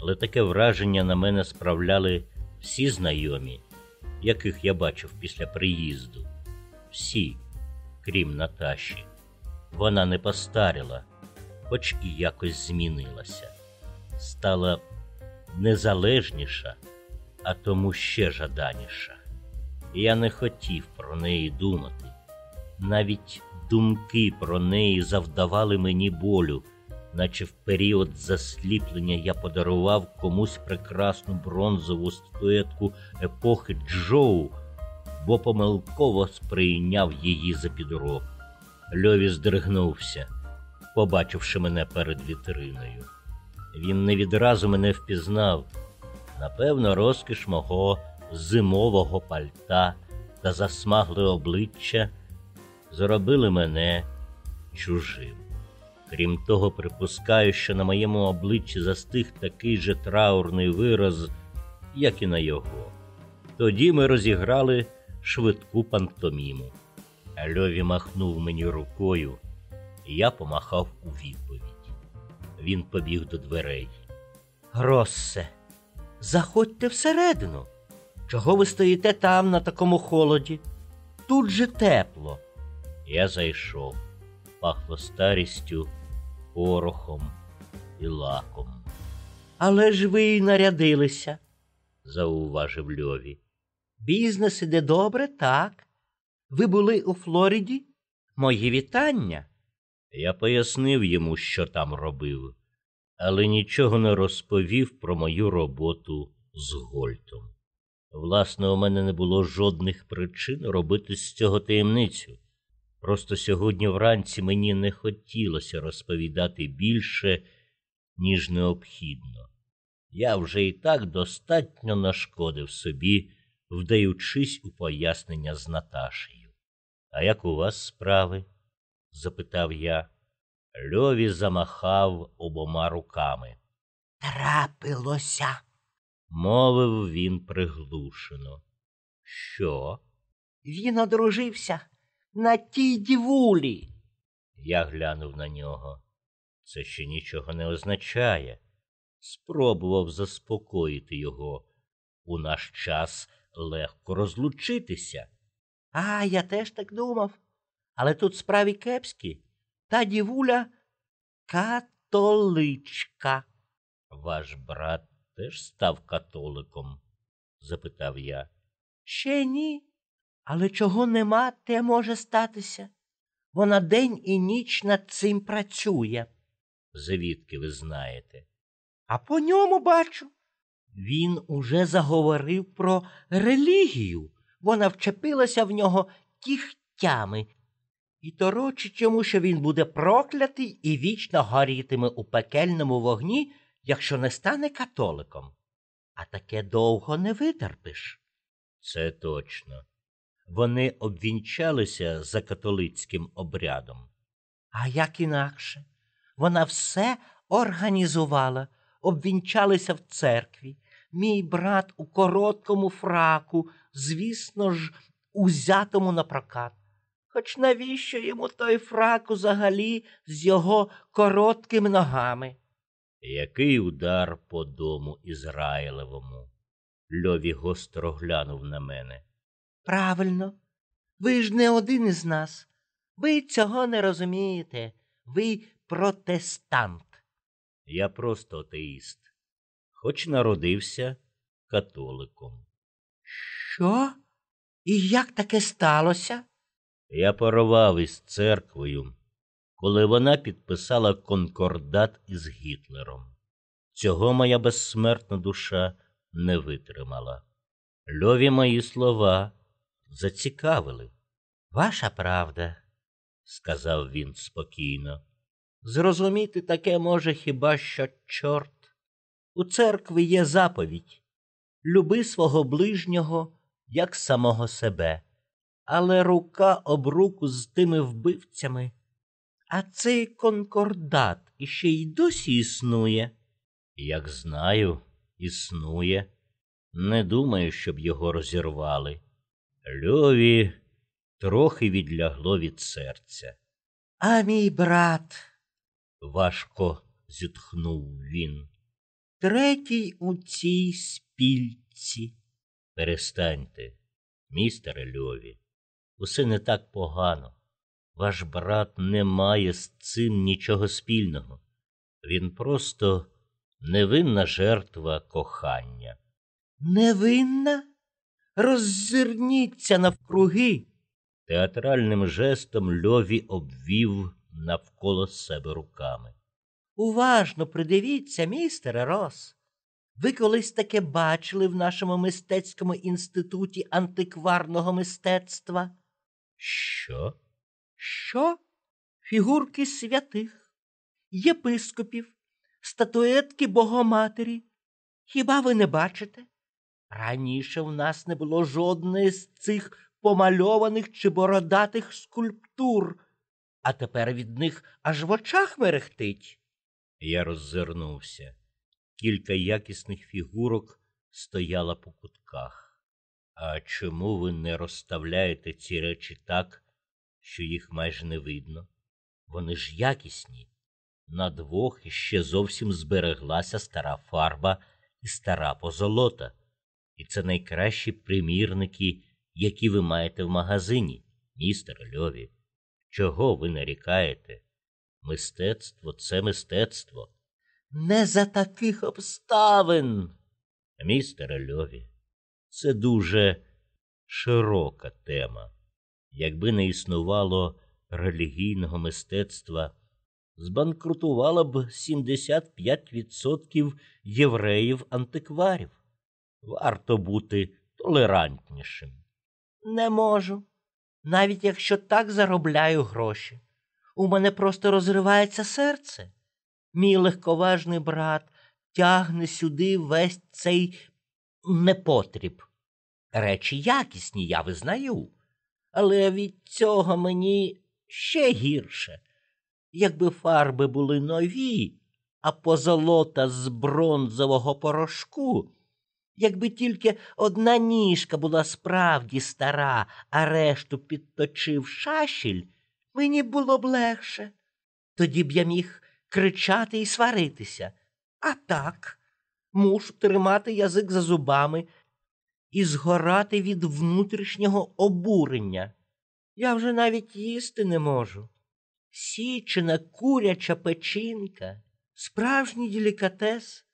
але таке враження на мене справляли всі знайомі, яких я бачив після приїзду. Всі, крім Наташі. Вона не постаріла, хоч і якось змінилася, стала незалежніша, а тому ще жаданіша. Я не хотів про неї думати. Навіть думки про неї завдавали мені болю, наче в період засліплення я подарував комусь прекрасну бронзову статуетку епохи Джоу, бо помилково сприйняв її за підроб. Льові здригнувся, побачивши мене перед вітриною. Він не відразу мене впізнав. Напевно, розкіш мого зимового пальта та засмагле обличчя зробили мене чужим. Крім того, припускаю, що на моєму обличчі застиг такий же траурний вираз, як і на його. Тоді ми розіграли швидку пантоміму. Льові махнув мені рукою, і я помахав у відповідь. Він побіг до дверей. Россе, заходьте всередину. Чого ви стоїте там на такому холоді? Тут же тепло. Я зайшов, пахло старістю, порохом і лаком, Але ж ви й нарядилися. зауважив Льові. Бізнес іде добре, так. Ви були у Флориді? Мої вітання. Я пояснив йому, що там робив, але нічого не розповів про мою роботу з Гольтом. Власне, у мене не було жодних причин робити з цього таємницю. Просто сьогодні вранці мені не хотілося розповідати більше, ніж необхідно. Я вже і так достатньо нашкодив собі, вдаючись у пояснення з Наташею. А як у вас справи? запитав я. Льові замахав обома руками. Трапилося. Мовив він приглушено. Що? Він одружився на тій дівулі. Я глянув на нього. Це ще нічого не означає. Спробував заспокоїти його. У наш час легко розлучитися. А, я теж так думав. Але тут справі кепські. Та дівуля католичка. Ваш брат теж став католиком? запитав я. Ще ні. Але чого нема, те може статися. Вона день і ніч над цим працює. Звідки ви знаєте? А по ньому бачу. Він уже заговорив про релігію. Вона вчепилася в нього кігтями і торочить йому, що він буде проклятий і вічно горітиме у пекельному вогні, якщо не стане католиком. А таке довго не витерпиш. Це точно. Вони обвінчалися за католицьким обрядом. А як інакше? Вона все організувала, обвінчалися в церкві. Мій брат у короткому фраку, звісно ж, узятому на прокат. Хоч навіщо йому той фрак взагалі з його короткими ногами? Який удар по дому Ізраїлевому? Льові гостро глянув на мене. Правильно, ви ж не один із нас. Ви цього не розумієте. Ви протестант. Я просто атеїст, хоч народився католиком. Що? І як таке сталося? Я порвав із церквою, коли вона підписала конкордат із Гітлером. Цього моя безсмертна душа не витримала. Льові мої слова зацікавили. Ваша правда, сказав він спокійно. Зрозуміти таке може хіба що чорт. У церкві є заповідь люби свого ближнього, як самого себе, але рука об руку з тими вбивцями. А цей конкордат іще й досі існує. Як знаю, існує. Не думаю, щоб його розірвали. Льові трохи відлягло від серця. А мій брат, Важко зітхнув він. Третій у цій спільці. Перестаньте, містере Льові. Усе не так погано. Ваш брат не має з цим нічого спільного. Він просто невинна жертва кохання. Невинна? Роззирніться навкруги. Театральним жестом Льові обвів навколо себе руками. Уважно придивіться, містере Рос. Ви колись таке бачили в нашому мистецькому інституті антикварного мистецтва? Що? Що? Фігурки святих, єпископів, статуетки Богоматері. Хіба ви не бачите? Раніше в нас не було жодної з цих помальованих чи бородатих скульптур, а тепер від них аж в очах мерехтить. Я роззирнувся. Кілька якісних фігурок стояло по кутках. А чому ви не розставляєте ці речі так, що їх майже не видно? Вони ж якісні. На двох іще зовсім збереглася стара фарба і стара позолота. І це найкращі примірники, які ви маєте в магазині, містер Льові. Чого ви нарікаєте? Мистецтво це мистецтво. Не за таких обставин. Містере Льові, це дуже широка тема. Якби не існувало релігійного мистецтва, збанкрутувало б 75% євреїв-антикварів. Варто бути толерантнішим. Не можу. Навіть якщо так заробляю гроші. У мене просто розривається серце. Мій легковажний брат тягне сюди весь цей непотріб. Речі якісні, я визнаю, але від цього мені ще гірше. Якби фарби були нові, а позолота з бронзового порошку, якби тільки одна ніжка була справді стара, а решту підточив шашіль, мені було б легше. Тоді б я міг кричати і сваритися. А так, мушу тримати язик за зубами і згорати від внутрішнього обурення. Я вже навіть їсти не можу. Січена куряча печінка, справжній делікатес,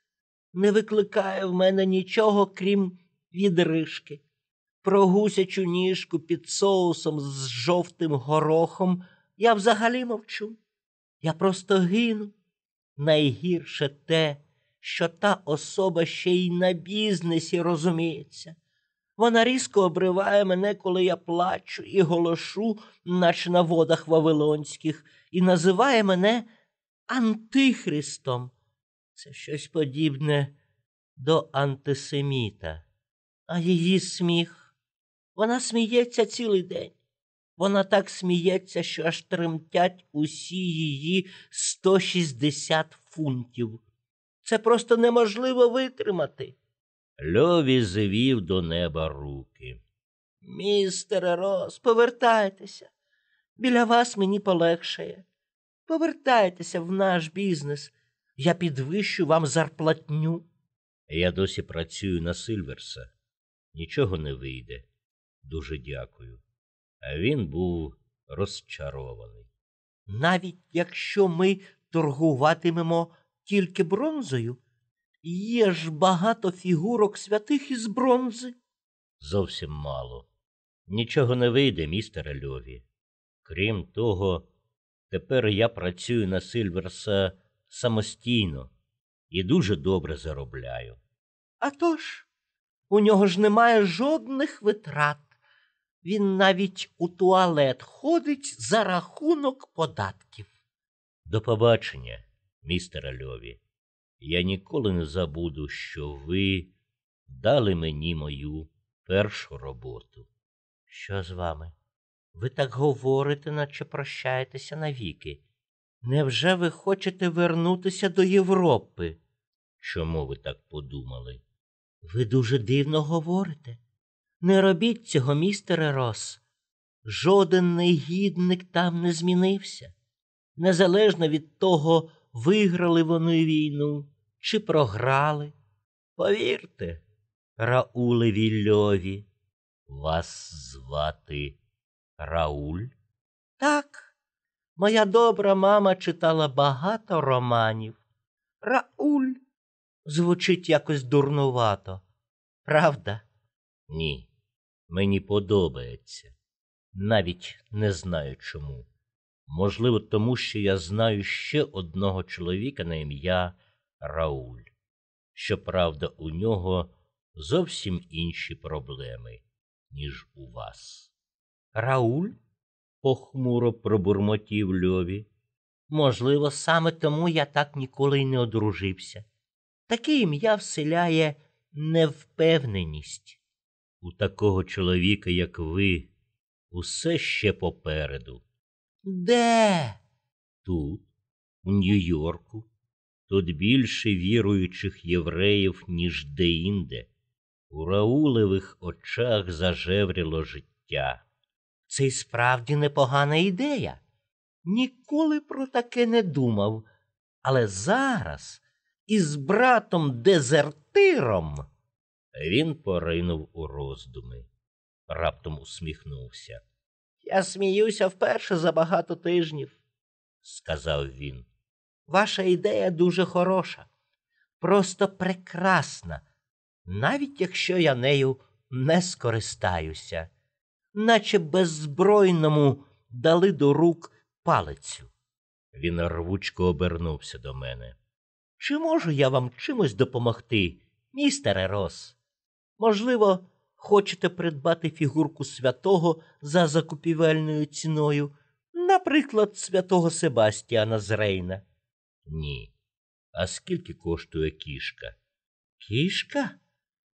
не викликає в мене нічого, крім відрижки. Про гусячу ніжку під соусом з жовтим горохом я взагалі мовчу. Я просто гину. Найгірше те, що та особа ще й на бізнесі розуміється. Вона різко обриває мене, коли я плачу і голошу, наче на водах вавилонських, і називає мене Антихристом. Це щось подібне до антисеміта. А її сміх. Вона сміється цілий день. Вона так сміється, що аж тремтять усі її 160 фунтів. Це просто неможливо витримати. Льові звів до неба руки. Містере Рос, повертайтеся. Біля вас мені полегшає. Повертайтеся в наш бізнес. Я підвищу вам зарплатню. Я досі працюю на Сильверса. Нічого не вийде. Дуже дякую. Він був розчарований. Навіть якщо ми торгуватимемо тільки бронзою, є ж багато фігурок святих із бронзи. Зовсім мало. Нічого не вийде, містере Льові. Крім того, тепер я працюю на Сильверса самостійно і дуже добре заробляю. А тож, у нього ж немає жодних витрат. Він навіть у туалет ходить за рахунок податків. До побачення, містере Льові. Я ніколи не забуду, що ви дали мені мою першу роботу. Що з вами? Ви так говорите, наче прощаєтеся навіки. Невже ви хочете вернутися до Європи? Чому ви так подумали? Ви дуже дивно говорите. Не робіть цього, містере Рос. Жоден негідник там не змінився. Незалежно від того, виграли вони війну чи програли. Повірте, Раулеві Льові. Вас звати Рауль? Так, моя добра мама читала багато романів. Рауль звучить якось дурнувато, правда? Ні, мені подобається. Навіть не знаю чому. Можливо, тому що я знаю ще одного чоловіка на ім'я Рауль. Щоправда, у нього зовсім інші проблеми, ніж у вас. Рауль? Похмуро пробурмотів Льові. Можливо, саме тому я так ніколи й не одружився. Таке ім'я вселяє невпевненість. У такого чоловіка, як ви, усе ще попереду. Де? Тут, у Нью-Йорку, тут більше віруючих євреїв, ніж деінде. У Раулевих очах зажевріло життя. Це й справді непогана ідея. Ніколи про таке не думав. Але зараз із братом дезертиром. Він поринув у роздуми, раптом усміхнувся. Я сміюся вперше за багато тижнів, сказав він. Ваша ідея дуже хороша, просто прекрасна, навіть якщо я нею не скористаюся, наче беззбройному дали до рук палицю. Він рвучко обернувся до мене. Чи можу я вам чимось допомогти, містере Рос? Можливо, хочете придбати фігурку святого за закупівельною ціною, наприклад, святого Себастіана з Рейна? Ні. А скільки коштує кішка? Кішка?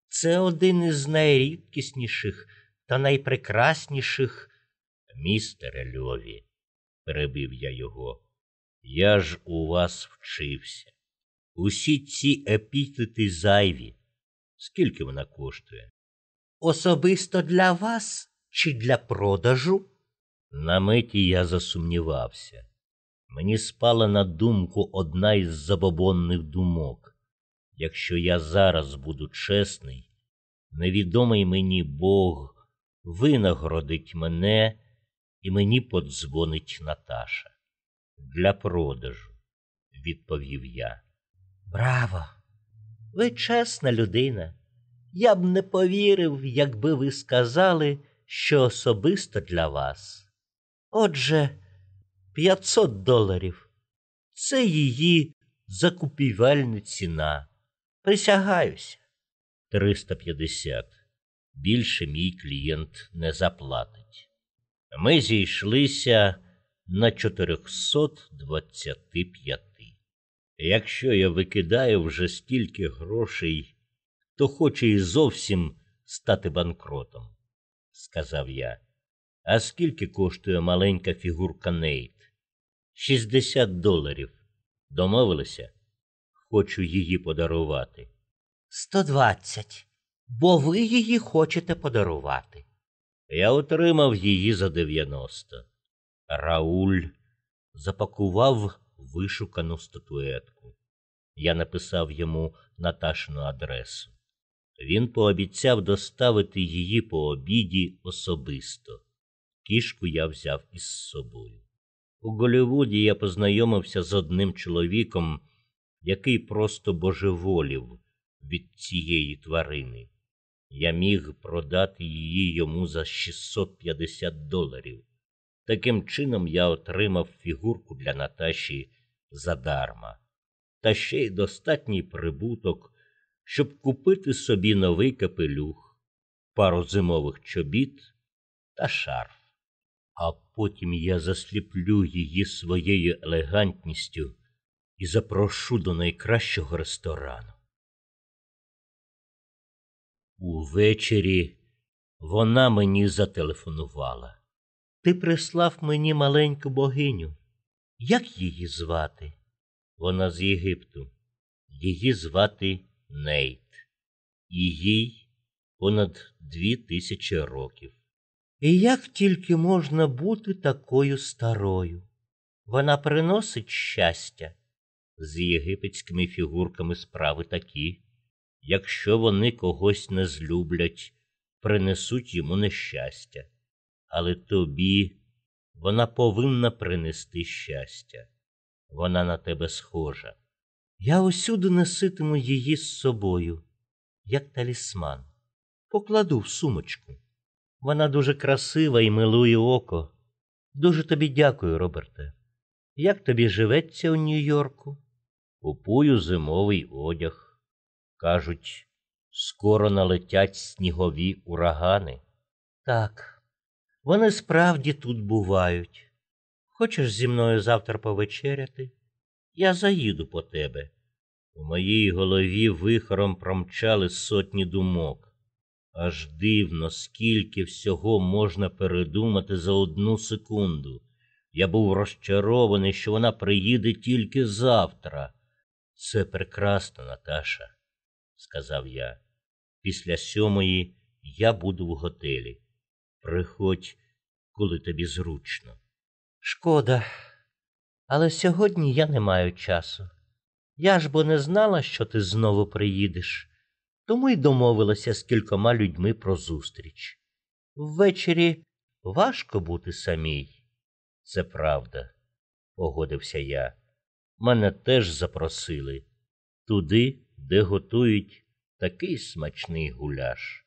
Це один із найрідкісніших та найпрекрасніших. Містере Льові, перебив я його, я ж у вас вчився. Усі ці епітети зайві. Скільки вона коштує? Особисто для вас чи для продажу? На миті я засумнівався. Мені спала на думку одна із забобонних думок. Якщо я зараз буду чесний, невідомий мені Бог винагородить мене і мені подзвонить Наташа. Для продажу, відповів я. Браво! Ви чесна людина. Я б не повірив, якби ви сказали, що особисто для вас. Отже, 500 доларів. Це її закупівельна ціна. Присягаюся. 350. Більше мій клієнт не заплатить. Ми зійшлися на 425. Якщо я викидаю вже стільки грошей, то хочу і зовсім стати банкротом, сказав я. А скільки коштує маленька фігурка Нейт? 60 доларів. Домовилися? Хочу її подарувати. 120. Бо ви її хочете подарувати. Я отримав її за 90. Рауль запакував вишукану статуетку. Я написав йому Наташину адресу. Він пообіцяв доставити її по обіді особисто. Кішку я взяв із собою. У Голлівуді я познайомився з одним чоловіком, який просто божеволів від цієї тварини. Я міг продати її йому за 650 доларів. Таким чином я отримав фігурку для Наташі задарма, та ще й достатній прибуток, щоб купити собі новий капелюх, пару зимових чобіт та шарф. А потім я засліплю її своєю елегантністю і запрошу до найкращого ресторану. Увечері вона мені зателефонувала. Ти прислав мені маленьку богиню. Як її звати? Вона з Єгипту. Її звати Нейт. І їй понад дві тисячі років. І як тільки можна бути такою старою? Вона приносить щастя. З єгипетськими фігурками справи такі. Якщо вони когось не злюблять, принесуть йому нещастя. Але тобі вона повинна принести щастя. Вона на тебе схожа. Я усюди носитиму її з собою, як талісман. Покладу в сумочку. Вона дуже красива і милує око. Дуже тобі дякую, Роберте. Як тобі живеться у Нью-Йорку? Купую зимовий одяг. Кажуть, скоро налетять снігові урагани. Так, вони справді тут бувають. Хочеш зі мною завтра повечеряти? Я заїду по тебе. У моїй голові вихором промчали сотні думок. Аж дивно, скільки всього можна передумати за одну секунду. Я був розчарований, що вона приїде тільки завтра. Це прекрасно, Наташа, сказав я. Після сьомої я буду в готелі. Приходь, коли тобі зручно. Шкода, але сьогодні я не маю часу. Я ж бо не знала, що ти знову приїдеш, тому й домовилася з кількома людьми про зустріч. Ввечері Важко бути самій. Це правда, погодився я. Мене теж запросили туди, де готують такий смачний гуляш.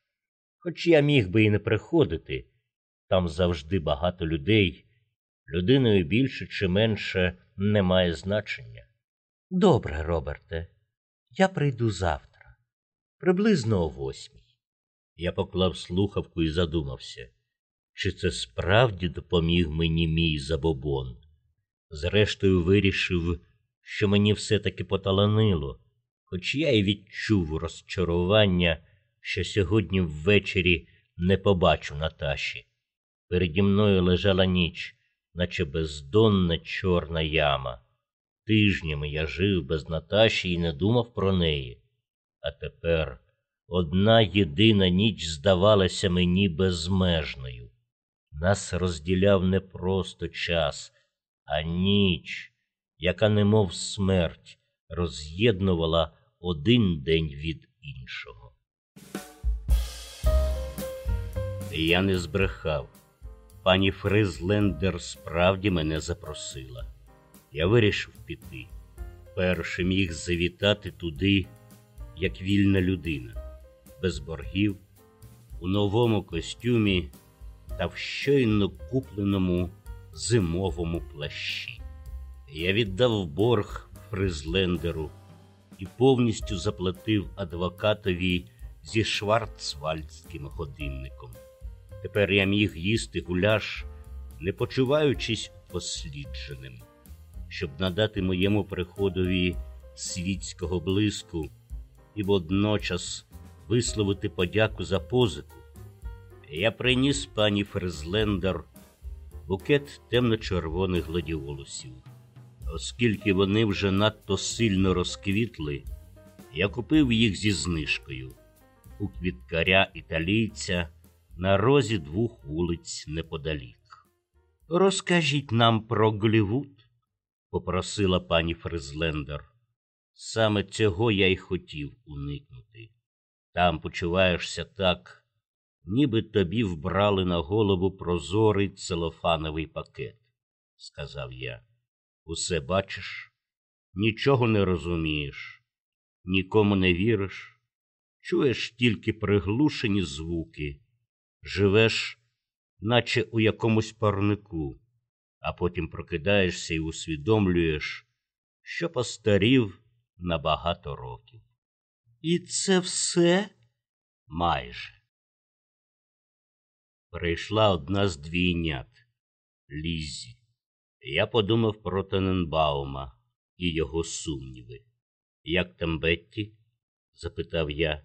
Хоч я міг би і не приходити, там завжди багато людей, людиною більше чи менше не має значення. Добре, Роберте, я прийду завтра, приблизно о восьмій. Я поклав слухавку і задумався, чи це справді допоміг мені мій забобон. Зрештою, вирішив, що мені все-таки поталанило, хоч я й відчув розчарування, що сьогодні ввечері не побачу Наташі. Переді мною лежала ніч, наче бездонна чорна яма. Тижнями я жив без Наташі і не думав про неї. А тепер одна єдина ніч здавалася мені безмежною. Нас розділяв не просто час, а ніч, яка, немов смерть, роз'єднувала один день від іншого. Я не збрехав. Пані Фризлендер справді мене запросила. Я вирішив піти. Першим міг завітати туди, як вільна людина, без боргів, у новому костюмі та в щойно купленому зимовому плащі. Я віддав борг Фризлендеру і повністю заплатив адвокатові зі шварцвальдським годинником. Тепер я міг їсти гуляш, не почуваючись послідженим, щоб надати моєму приходові світського блиску і водночас висловити подяку за позику. Я приніс пані Фрезлендер букет темно-червоних гладіолусів. Оскільки вони вже надто сильно розквітли, я купив їх зі знижкою у квіткаря італійця на розі двох вулиць неподалік. Розкажіть нам про Голівуд, попросила пані Фризлендер. Саме цього я й хотів уникнути. Там почуваєшся так, ніби тобі вбрали на голову прозорий целофановий пакет, сказав я. Усе бачиш, нічого не розумієш, нікому не віриш, чуєш тільки приглушені звуки, живеш, наче у якомусь парнику, а потім прокидаєшся і усвідомлюєш, що постарів на багато років. І це все майже. Прийшла одна з двійнят Лізі. Я подумав про Тененбаума і його сумніви. Як там Бетті? запитав я.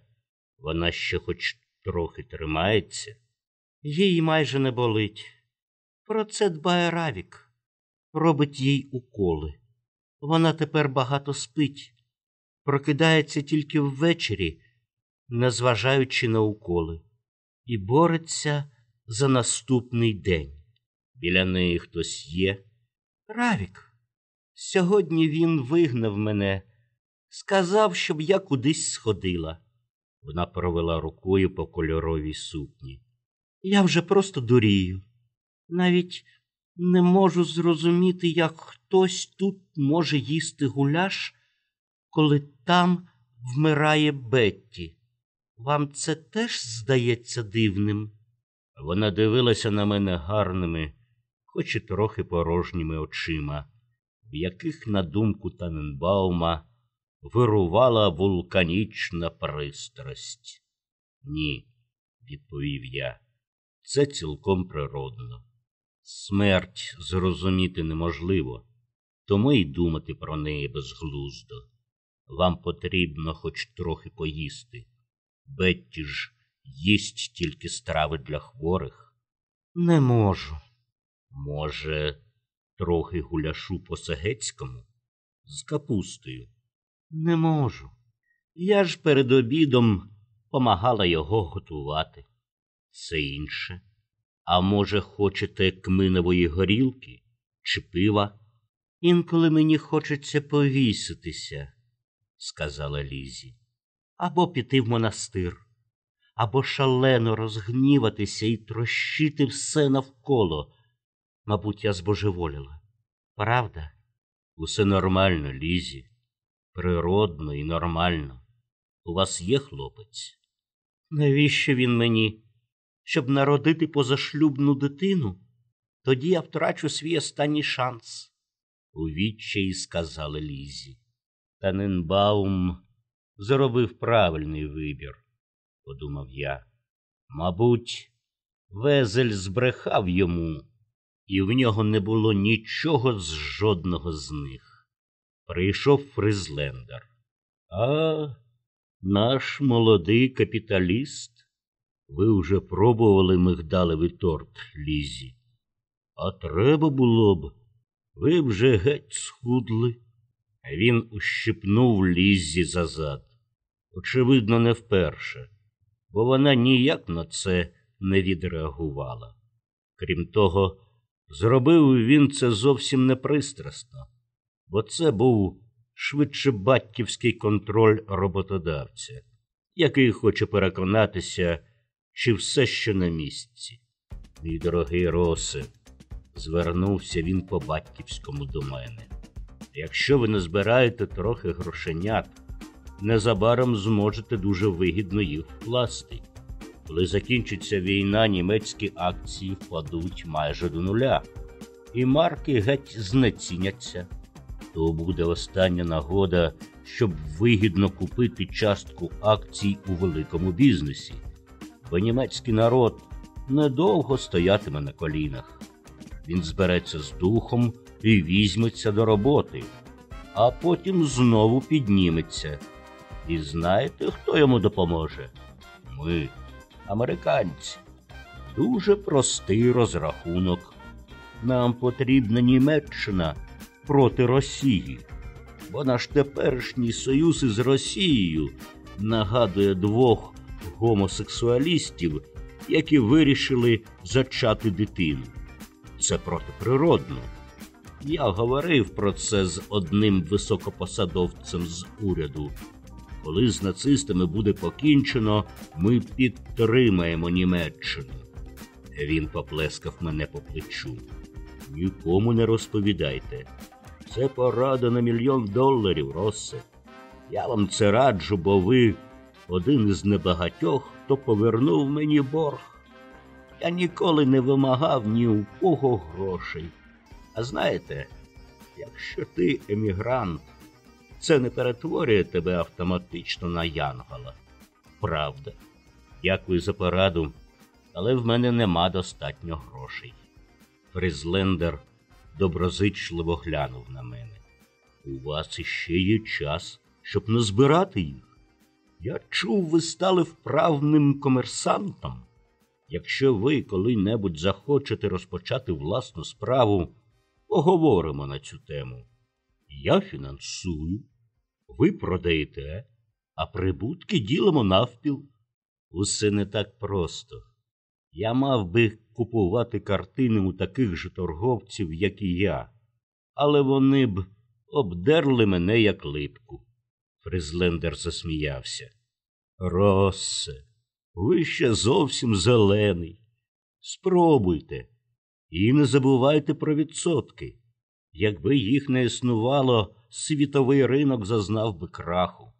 Вона ще хоч трохи тримається. Їй майже не болить. Про це дбає Равік. Робить їй уколи. Вона тепер багато спить, прокидається тільки ввечері, незважаючи на уколи, і бореться за наступний день. Біля неї хтось є. Равік, сьогодні він вигнав мене, сказав, щоб я кудись сходила. Вона провела рукою по кольоровій сукні. Я вже просто дурію. Навіть не можу зрозуміти, як хтось тут може їсти гуляш, коли там вмирає Бетті. Вам це теж здається дивним? Вона дивилася на мене гарними, хоч і трохи порожніми очима, в яких, на думку Таненбаума, вирувала вулканічна пристрасть. Ні, відповів я, це цілком природно. Смерть зрозуміти неможливо, тому й думати про неї безглуздо. Вам потрібно хоч трохи поїсти. Бетті ж їсть тільки страви для хворих. Не можу. Може, трохи гуляшу по сегецькому з капустою. Не можу. Я ж перед обідом помагала його готувати. Це інше. А може, хочете кминової горілки чи пива? Інколи мені хочеться повіситися, сказала Лізі, або піти в монастир, або шалено розгніватися і трощити все навколо. Мабуть, я збожеволіла. Правда? Усе нормально, Лізі. Природно і нормально. У вас є хлопець? Навіщо він мені? Щоб народити позашлюбну дитину? Тоді я втрачу свій останній шанс. У відчаї сказали Лізі. Таненбаум зробив правильний вибір, подумав я. Мабуть, Везель збрехав йому, і в нього не було нічого з жодного з них. Прийшов Фризлендер. А наш молодий капіталіст. Ви вже пробували мигдалевий торт, Лізі. А треба було б. Ви вже геть схудли. Він ущипнув Лізі за зад. Очевидно, не вперше, бо вона ніяк на це не відреагувала. Крім того, зробив він це зовсім непристрасно, бо це був швидше батьківський контроль роботодавця, який хоче переконатися, чи все ще на місці. Мій дорогий Росе, звернувся він по батьківському до мене. Якщо ви не збираєте трохи грошенят, незабаром зможете дуже вигідно їх вкласти. Коли закінчиться війна, німецькі акції впадуть майже до нуля, і марки геть знеціняться. То буде остання нагода, щоб вигідно купити частку акцій у великому бізнесі, бо німецький народ недовго стоятиме на колінах. Він збереться з духом і візьметься до роботи, а потім знову підніметься. І знаєте, хто йому допоможе? Ми, американці. Дуже простий розрахунок. Нам потрібна Німеччина проти Росії, бо наш теперішній союз із Росією нагадує двох гомосексуалістів, які вирішили зачати дитину. Це протиприродно. Я говорив про це з одним високопосадовцем з уряду. Коли з нацистами буде покінчено, ми підтримаємо Німеччину. Він поплескав мене по плечу. Нікому не розповідайте. Це порада на мільйон доларів, Росе. Я вам це раджу, бо ви один із небагатьох, хто повернув мені борг. Я ніколи не вимагав ні у кого грошей. А знаєте, якщо ти емігрант, це не перетворює тебе автоматично на янгола. Правда. Дякую за пораду, але в мене нема достатньо грошей. Фрізлендер доброзичливо глянув на мене. У вас іще є час, щоб назбирати їх. Я чув, ви стали вправним комерсантом. Якщо ви коли-небудь захочете розпочати власну справу, поговоримо на цю тему. Я фінансую, ви продаєте, а прибутки ділимо навпіл. Усе не так просто. Я мав би купувати картини у таких же торговців, як і я, але вони б обдерли мене як липку. Фризлендер засміявся. Росе, ви ще зовсім зелений. Спробуйте. І не забувайте про відсотки. Якби їх не існувало, світовий ринок зазнав би краху.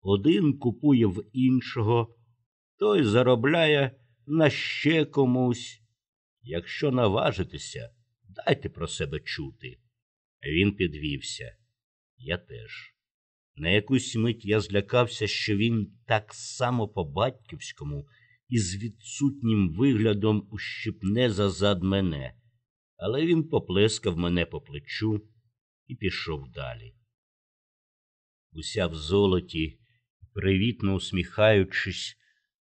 Один купує в іншого, той заробляє на ще комусь. Якщо наважитеся, дайте про себе чути. Він підвівся. Я теж. На якусь мить я злякався, що він так само по-батьківському і з відсутнім виглядом ущипне зазад мене, але він поплескав мене по плечу і пішов далі. Уся в золоті, привітно усміхаючись,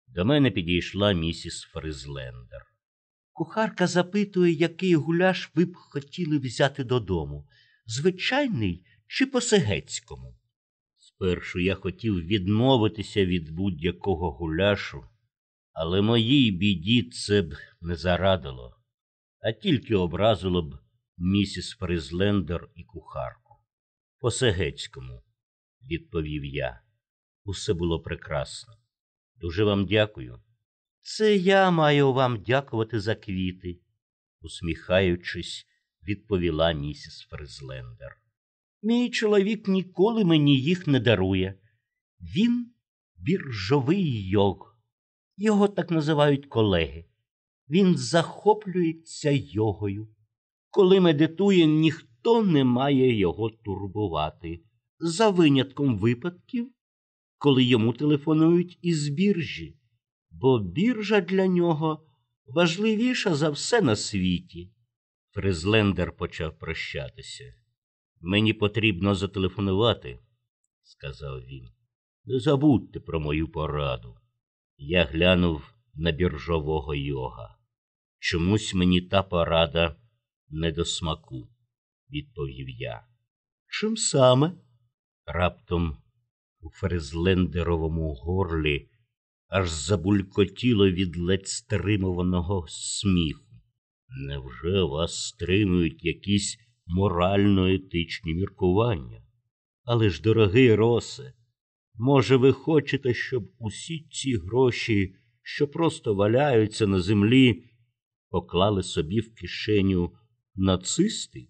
до мене підійшла місіс Фризлендер. Кухарка запитує, який гуляш ви б хотіли взяти додому звичайний чи по-сегецькому? Спершу я хотів відмовитися від будь-якого гуляшу, але моїй біді це б не зарадило, а тільки образило б місіс Фризлендер і кухарку. По-сегецькому, відповів я. Усе було прекрасно. Дуже вам дякую. Це я маю вам дякувати за квіти, усміхаючись, відповіла місіс Фризлендер. Мій чоловік ніколи мені їх не дарує. Він біржовий йог. Його так називають колеги. Він захоплюється йогою. Коли медитує, ніхто не має його турбувати, за винятком випадків, коли йому телефонують із біржі, бо біржа для нього важливіша за все на світі. Фризлендер почав прощатися. Мені потрібно зателефонувати, сказав він. Не забудьте про мою пораду. Я глянув на біржового йога. Чомусь мені та порада не до смаку, відповів я. Чим саме? Раптом у Фрезлендеровому горлі аж забулькотіло від ледь стримуваного сміху. Невже вас стримують якісь морально-етичні міркування? Але ж, дорогий Росе, може, ви хочете, щоб усі ці гроші, що просто валяються на землі, поклали собі в кишеню нацисти?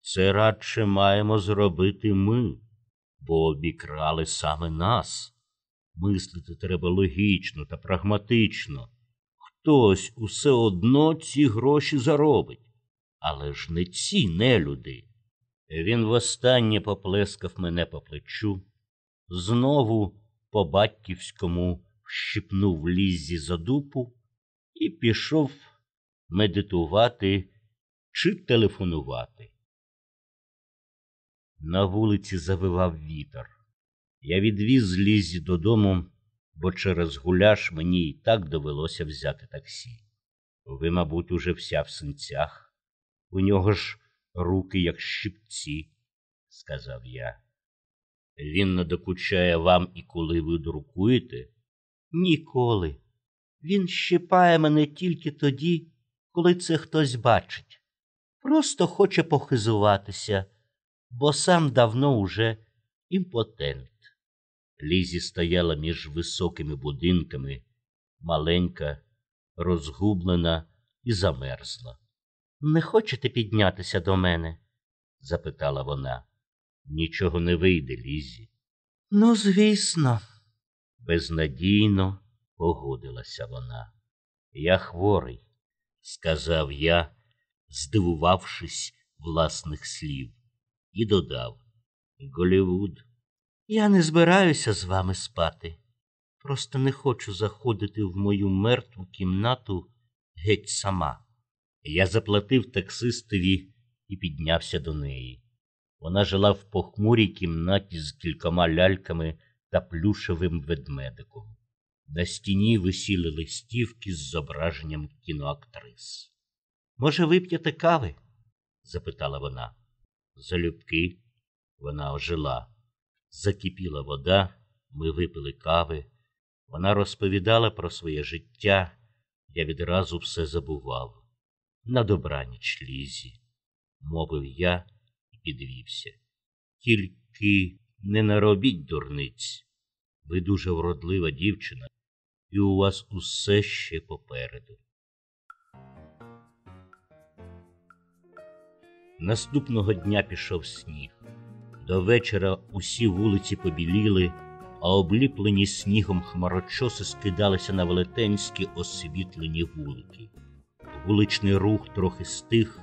Це радше маємо зробити ми, бо обікрали саме нас. Мислити треба логічно та прагматично. Хтось усе одно ці гроші заробить, але ж не ці нелюди. Він востаннє поплескав мене по плечу, знову по батьківському вщипнув лізі за дупу і пішов медитувати чи телефонувати. На вулиці завивав вітер. Я відвіз Лізі додому, бо через гуляш мені і так довелося взяти таксі. Ви, мабуть, уже вся в синцях. У нього ж руки, як щипці, сказав я. Він надокучає вам і коли ви друкуєте? Ніколи. Він щипає мене тільки тоді, коли це хтось бачить. Просто хоче похизуватися, бо сам давно уже імпотент. Лізі стояла між високими будинками, маленька, розгублена і замерзла. Не хочете піднятися до мене? запитала вона. Нічого не вийде, Лізі. Ну, звісно, безнадійно погодилася вона. Я хворий, сказав я, здивувавшись власних слів, і додав Голівуд. Я не збираюся з вами спати. Просто не хочу заходити в мою мертву кімнату геть сама. Я заплатив таксистові і піднявся до неї. Вона жила в похмурій кімнаті з кількома ляльками та плюшевим ведмедиком. На стіні висіли листівки з зображенням кіноактрис. Може, вип'єте кави? запитала вона. Залюбки вона ожила. Закипіла вода, ми випили кави. Вона розповідала про своє життя, я відразу все забував. На добраніч лізі, мовив я і підвівся. Тільки не наробіть дурниць. Ви дуже вродлива дівчина, і у вас усе ще попереду. Наступного дня пішов сніг. До вечора усі вулиці побіліли, а обліплені снігом хмарочоси скидалися на велетенські освітлені вулики. Вуличний рух трохи стих,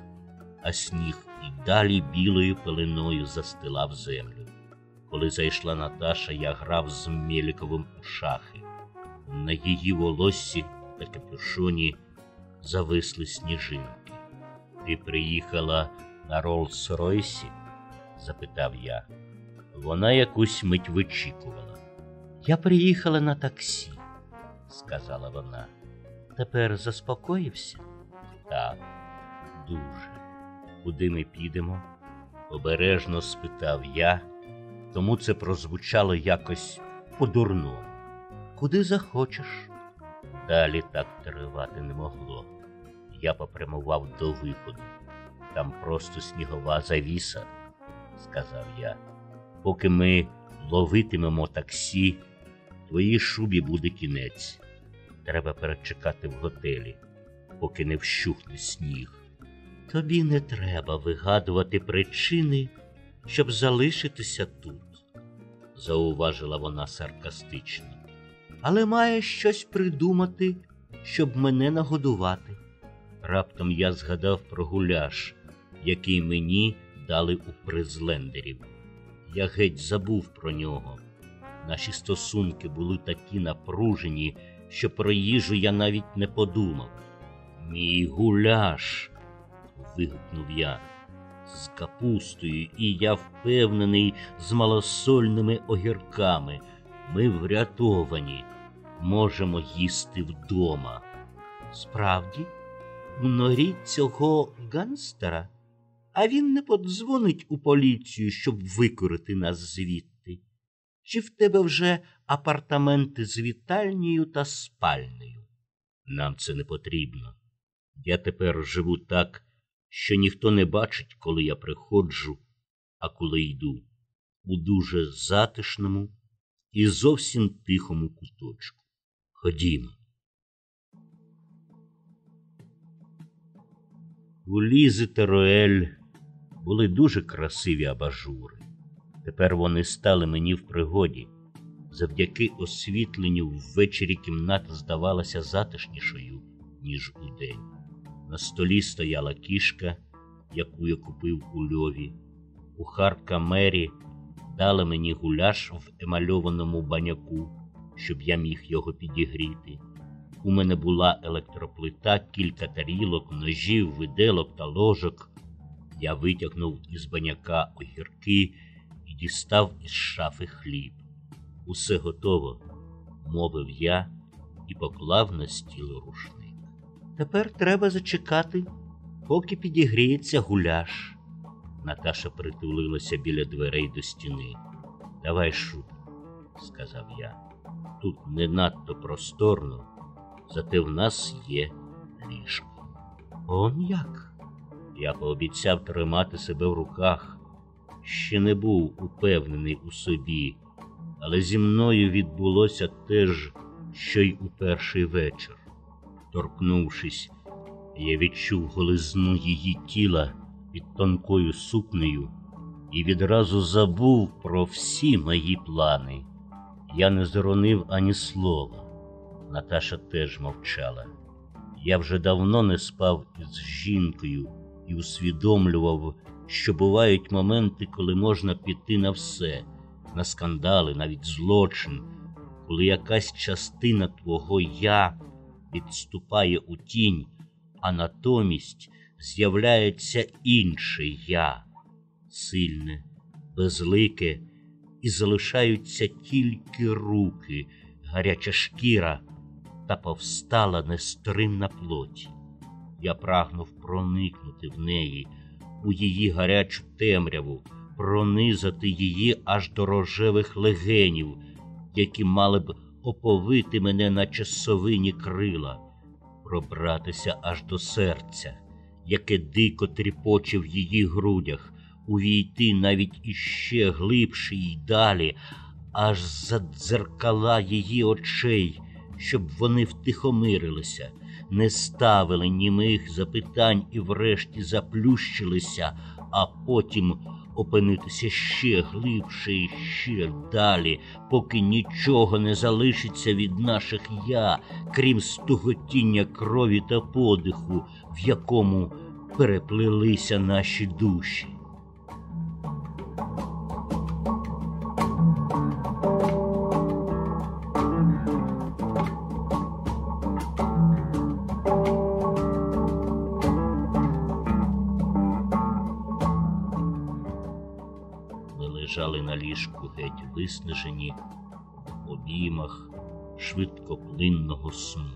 а сніг і далі білою пеленою застилав землю. Коли зайшла Наташа, я грав з Мєліковим у шахи. На її волоссі та капюшоні зависли сніжинки. Ти приїхала на Роллс-Ройсі? запитав я. Вона якусь мить вичікувала. Я приїхала на таксі, сказала вона. Тепер заспокоївся? Так, дуже. Куди ми підемо? обережно спитав я, тому це прозвучало якось по-дурному. Куди захочеш? Далі так тривати не могло. Я попрямував до виходу. Там просто снігова завіса, сказав я. Поки ми ловитимемо таксі, твоїй шубі буде кінець. Треба перечекати в готелі, поки не вщухне сніг. Тобі не треба вигадувати причини, щоб залишитися тут, зауважила вона саркастично. Але маєш щось придумати, щоб мене нагодувати. Раптом я згадав про гуляш, який мені дали у призлендерів. Я геть забув про нього. Наші стосунки були такі напружені, що про їжу я навіть не подумав. Мій гуляш. вигукнув я. З капустою, і я впевнений, з малосольними огірками. Ми врятовані, можемо їсти вдома. Справді, в цього ганстера, а він не подзвонить у поліцію, щоб викорити нас звідти. Чи в тебе вже апартаменти з вітальнею та спальнею? Нам це не потрібно. Я тепер живу так, що ніхто не бачить, коли я приходжу, а коли йду, у дуже затишному і зовсім тихому куточку. Ходімо. У Лізи та Роель були дуже красиві абажури. Тепер вони стали мені в пригоді. Завдяки освітленню ввечері кімната здавалася затишнішою, ніж удень. На столі стояла кішка, яку я купив у льові. У Хартка Мері дали мені гуляш в емальованому баняку, щоб я міг його підігріти. У мене була електроплита, кілька тарілок, ножів, виделок та ложок. Я витягнув із баняка огірки і дістав із шафи хліб. Усе готово, мовив я і поклав на стіл рушник. Тепер треба зачекати, поки підігріється гуляш. Наташа притулилася біля дверей до стіни. Давай шубу, сказав я. Тут не надто просторно, зате в нас є ліжко. Он як? Я пообіцяв тримати себе в руках. Ще не був упевнений у собі, але зі мною відбулося те ж, що й у перший вечір. Торкнувшись, я відчув голизну її тіла під тонкою сукнею і відразу забув про всі мої плани. Я не заронив ані слова. Наташа теж мовчала. Я вже давно не спав із жінкою і усвідомлював, що бувають моменти, коли можна піти на все, на скандали, навіть злочин, коли якась частина твого я відступає у тінь, а натомість з'являється інше я, сильне, безлике, і залишаються тільки руки, гаряча шкіра та повстала нестримна плоті. Я прагнув проникнути в неї, у її гарячу темряву, пронизати її аж до рожевих легенів, які мали б оповити мене, наче совині крила, пробратися аж до серця, яке дико тріпоче в її грудях, увійти навіть іще глибше й далі, аж за дзеркала її очей, щоб вони втихомирилися, не ставили німих запитань і врешті заплющилися, а потім опинитися ще глибше і ще далі, поки нічого не залишиться від наших я, крім стуготіння крові та подиху, в якому переплилися наші душі. Ліжку геть виснажені в обіймах швидкоплинного сну,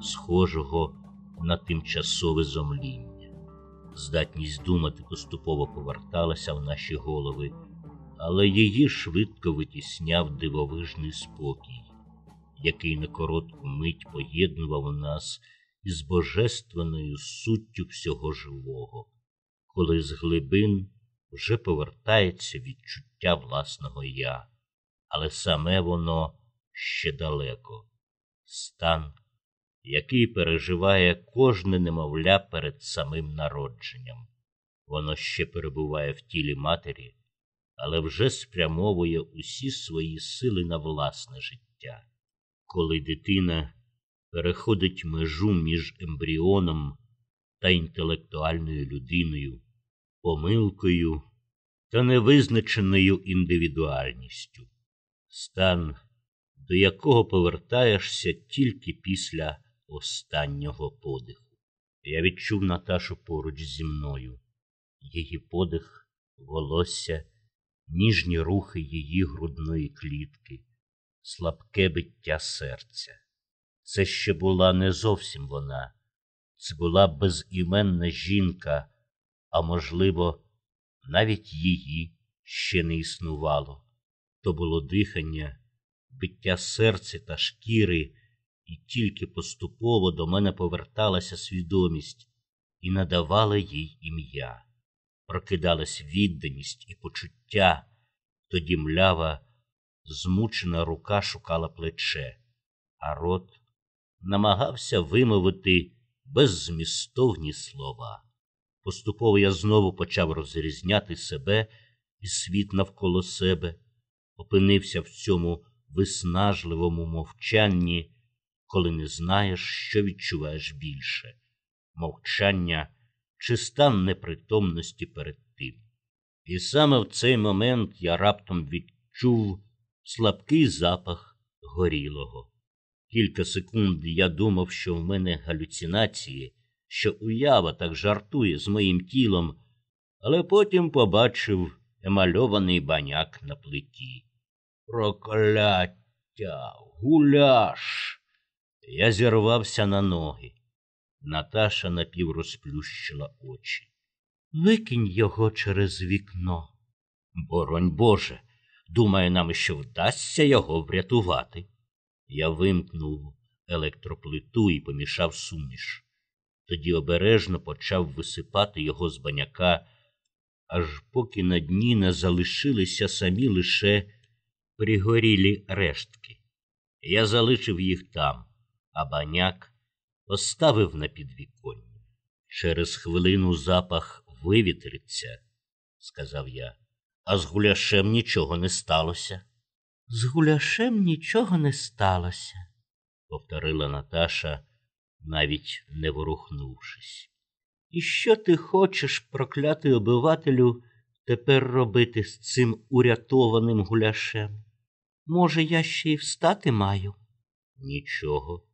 схожого на тимчасове зомління. Здатність думати поступово поверталася в наші голови, але її швидко витісняв дивовижний спокій, який на коротку мить поєднував нас із божественною суттю всього живого, коли з глибин вже повертається відчуття власного я, але саме воно ще далеко, стан який переживає кожне немовля перед самим народженням. Воно ще перебуває в тілі матері, але вже спрямовує усі свої сили на власне життя. Коли дитина переходить межу між ембріоном та інтелектуальною людиною, помилкою та невизначеною індивідуальністю, стан, до якого повертаєшся тільки після останнього подиху. Я відчув Наташу поруч зі мною, її подих, волосся, ніжні рухи її грудної клітки, слабке биття серця. Це ще була не зовсім вона, це була безіменна жінка, а можливо, навіть її ще не існувало. То було дихання, биття серця та шкіри, і тільки поступово до мене поверталася свідомість і надавала їй ім'я. Прокидалась відданість і почуття, тоді млява, змучена рука шукала плече, а рот намагався вимовити беззмістовні слова. Поступово я знову почав розрізняти себе і світ навколо себе, опинився в цьому виснажливому мовчанні, коли не знаєш, що відчуваєш більше мовчання чи стан непритомності перед тим. І саме в цей момент я раптом відчув слабкий запах горілого. Кілька секунд я думав, що в мене галюцинації, що уява так жартує з моїм тілом, але потім побачив емальований баняк на плиті. Прокляття, гуляш. Я зірвався на ноги. Наташа напіврозплющила очі. Викинь його через вікно. Боронь Боже, думає, нам ще вдасться його врятувати. Я вимкнув електроплиту і помішав суміш. Тоді обережно почав висипати його з баняка, аж поки на дні не залишилися самі лише пригорілі рештки. Я залишив їх там, а баняк поставив на підвіконня. Через хвилину запах вивітриться, сказав я, а з гуляшем нічого не сталося. З гуляшем нічого не сталося, повторила Наташа, навіть не ворухнувшись. І що ти хочеш, проклятий обивателю, тепер робити з цим урятованим гуляшем? Може, я ще й встати маю? Нічого.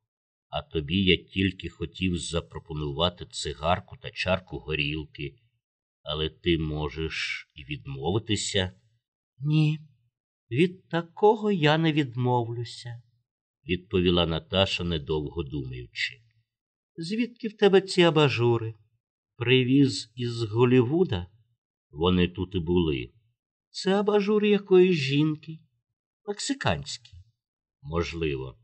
А тобі я тільки хотів запропонувати цигарку та чарку горілки, але ти можеш і відмовитися? Ні, від такого я не відмовлюся, відповіла Наташа, недовго думаючи. Звідки в тебе ці абажури? Привіз із Голівуда? Вони тут і були. Це абажур якоїсь жінки, мексиканські. Можливо.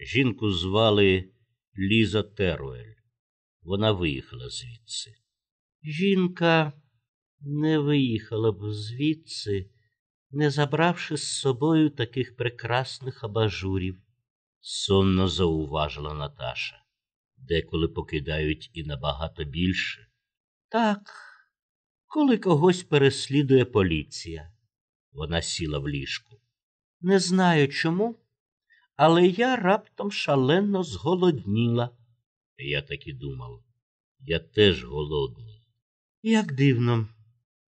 Жінку звали Ліза Теруель. Вона виїхала звідси. Жінка не виїхала б звідси, не забравши з собою таких прекрасних абажурів, сонно зауважила Наташа. Деколи покидають і набагато більше. Так, коли когось переслідує поліція. Вона сіла в ліжку. Не знаю чому але я раптом шалено зголодніла. Я так і думав, я теж голодний. Як дивно.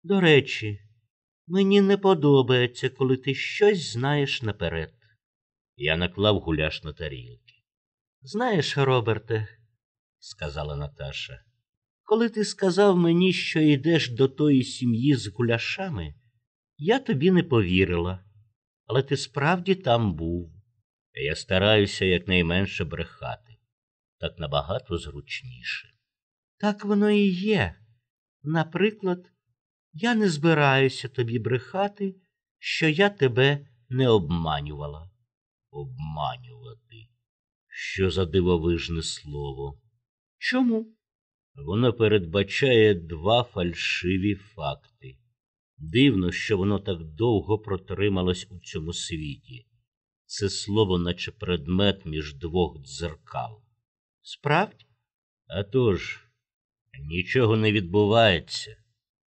До речі, мені не подобається, коли ти щось знаєш наперед. Я наклав гуляш на тарілки. Знаєш, Роберте, сказала Наташа, коли ти сказав мені, що йдеш до тої сім'ї з гуляшами, я тобі не повірила, але ти справді там був. Я стараюся якнайменше брехати, так набагато зручніше. Так воно і є. Наприклад, я не збираюся тобі брехати, що я тебе не обманювала. Обманювати. Що за дивовижне слово? Чому? Воно передбачає два фальшиві факти. Дивно, що воно так довго протрималось у цьому світі це слово, наче предмет між двох дзеркал. Справді? А тож, нічого не відбувається.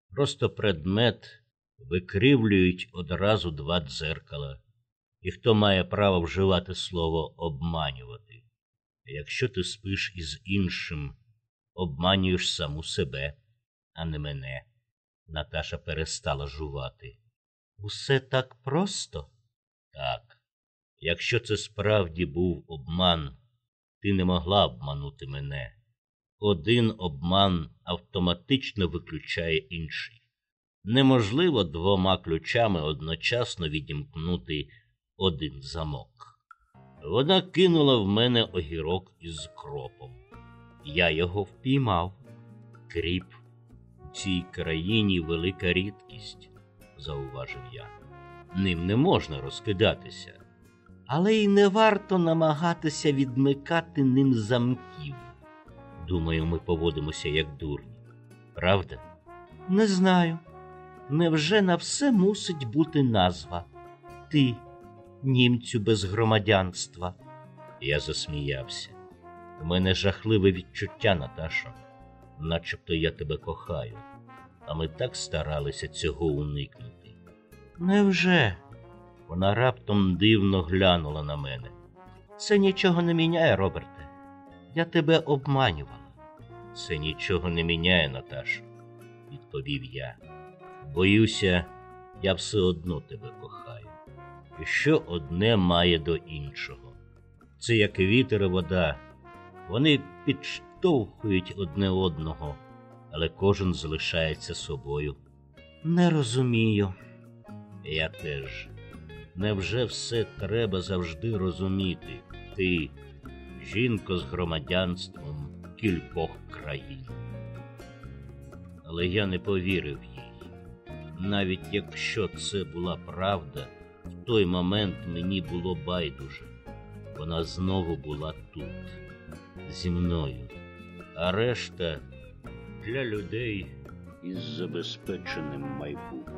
Просто предмет викривлюють одразу два дзеркала. І хто має право вживати слово обманювати? Якщо ти спиш із іншим, обманюєш саму себе, а не мене. Наташа перестала жувати. Усе так просто? Так, якщо це справді був обман, ти не могла обманути мене. Один обман автоматично виключає інший. Неможливо двома ключами одночасно відімкнути один замок. Вона кинула в мене огірок із кропом. Я його впіймав. Кріп у цій країні велика рідкість, зауважив я. Ним не можна розкидатися. Але й не варто намагатися відмикати ним замків. Думаю, ми поводимося як дурні. Правда? Не знаю. Невже на все мусить бути назва? Ти, німцю без громадянства. Я засміявся. У мене жахливе відчуття, Наташо, начебто я тебе кохаю, а ми так старалися цього уникнути. Невже? Вона раптом дивно глянула на мене. Це нічого не міняє, Роберте. Я тебе обманювала. Це нічого не міняє, Наташо, відповів я. Боюся, я все одно тебе кохаю. Що одне має до іншого. Це як вітер і вода. Вони підштовхують одне одного, але кожен залишається собою. Не розумію. Я теж. Невже все треба завжди розуміти? Ти, жінка з громадянством кількох країн. Але я не повірив їй. Навіть якщо це була правда, той момент мені було байдуже. Вона знову була тут, зі мною, а решта для людей із забезпеченим майбутнім.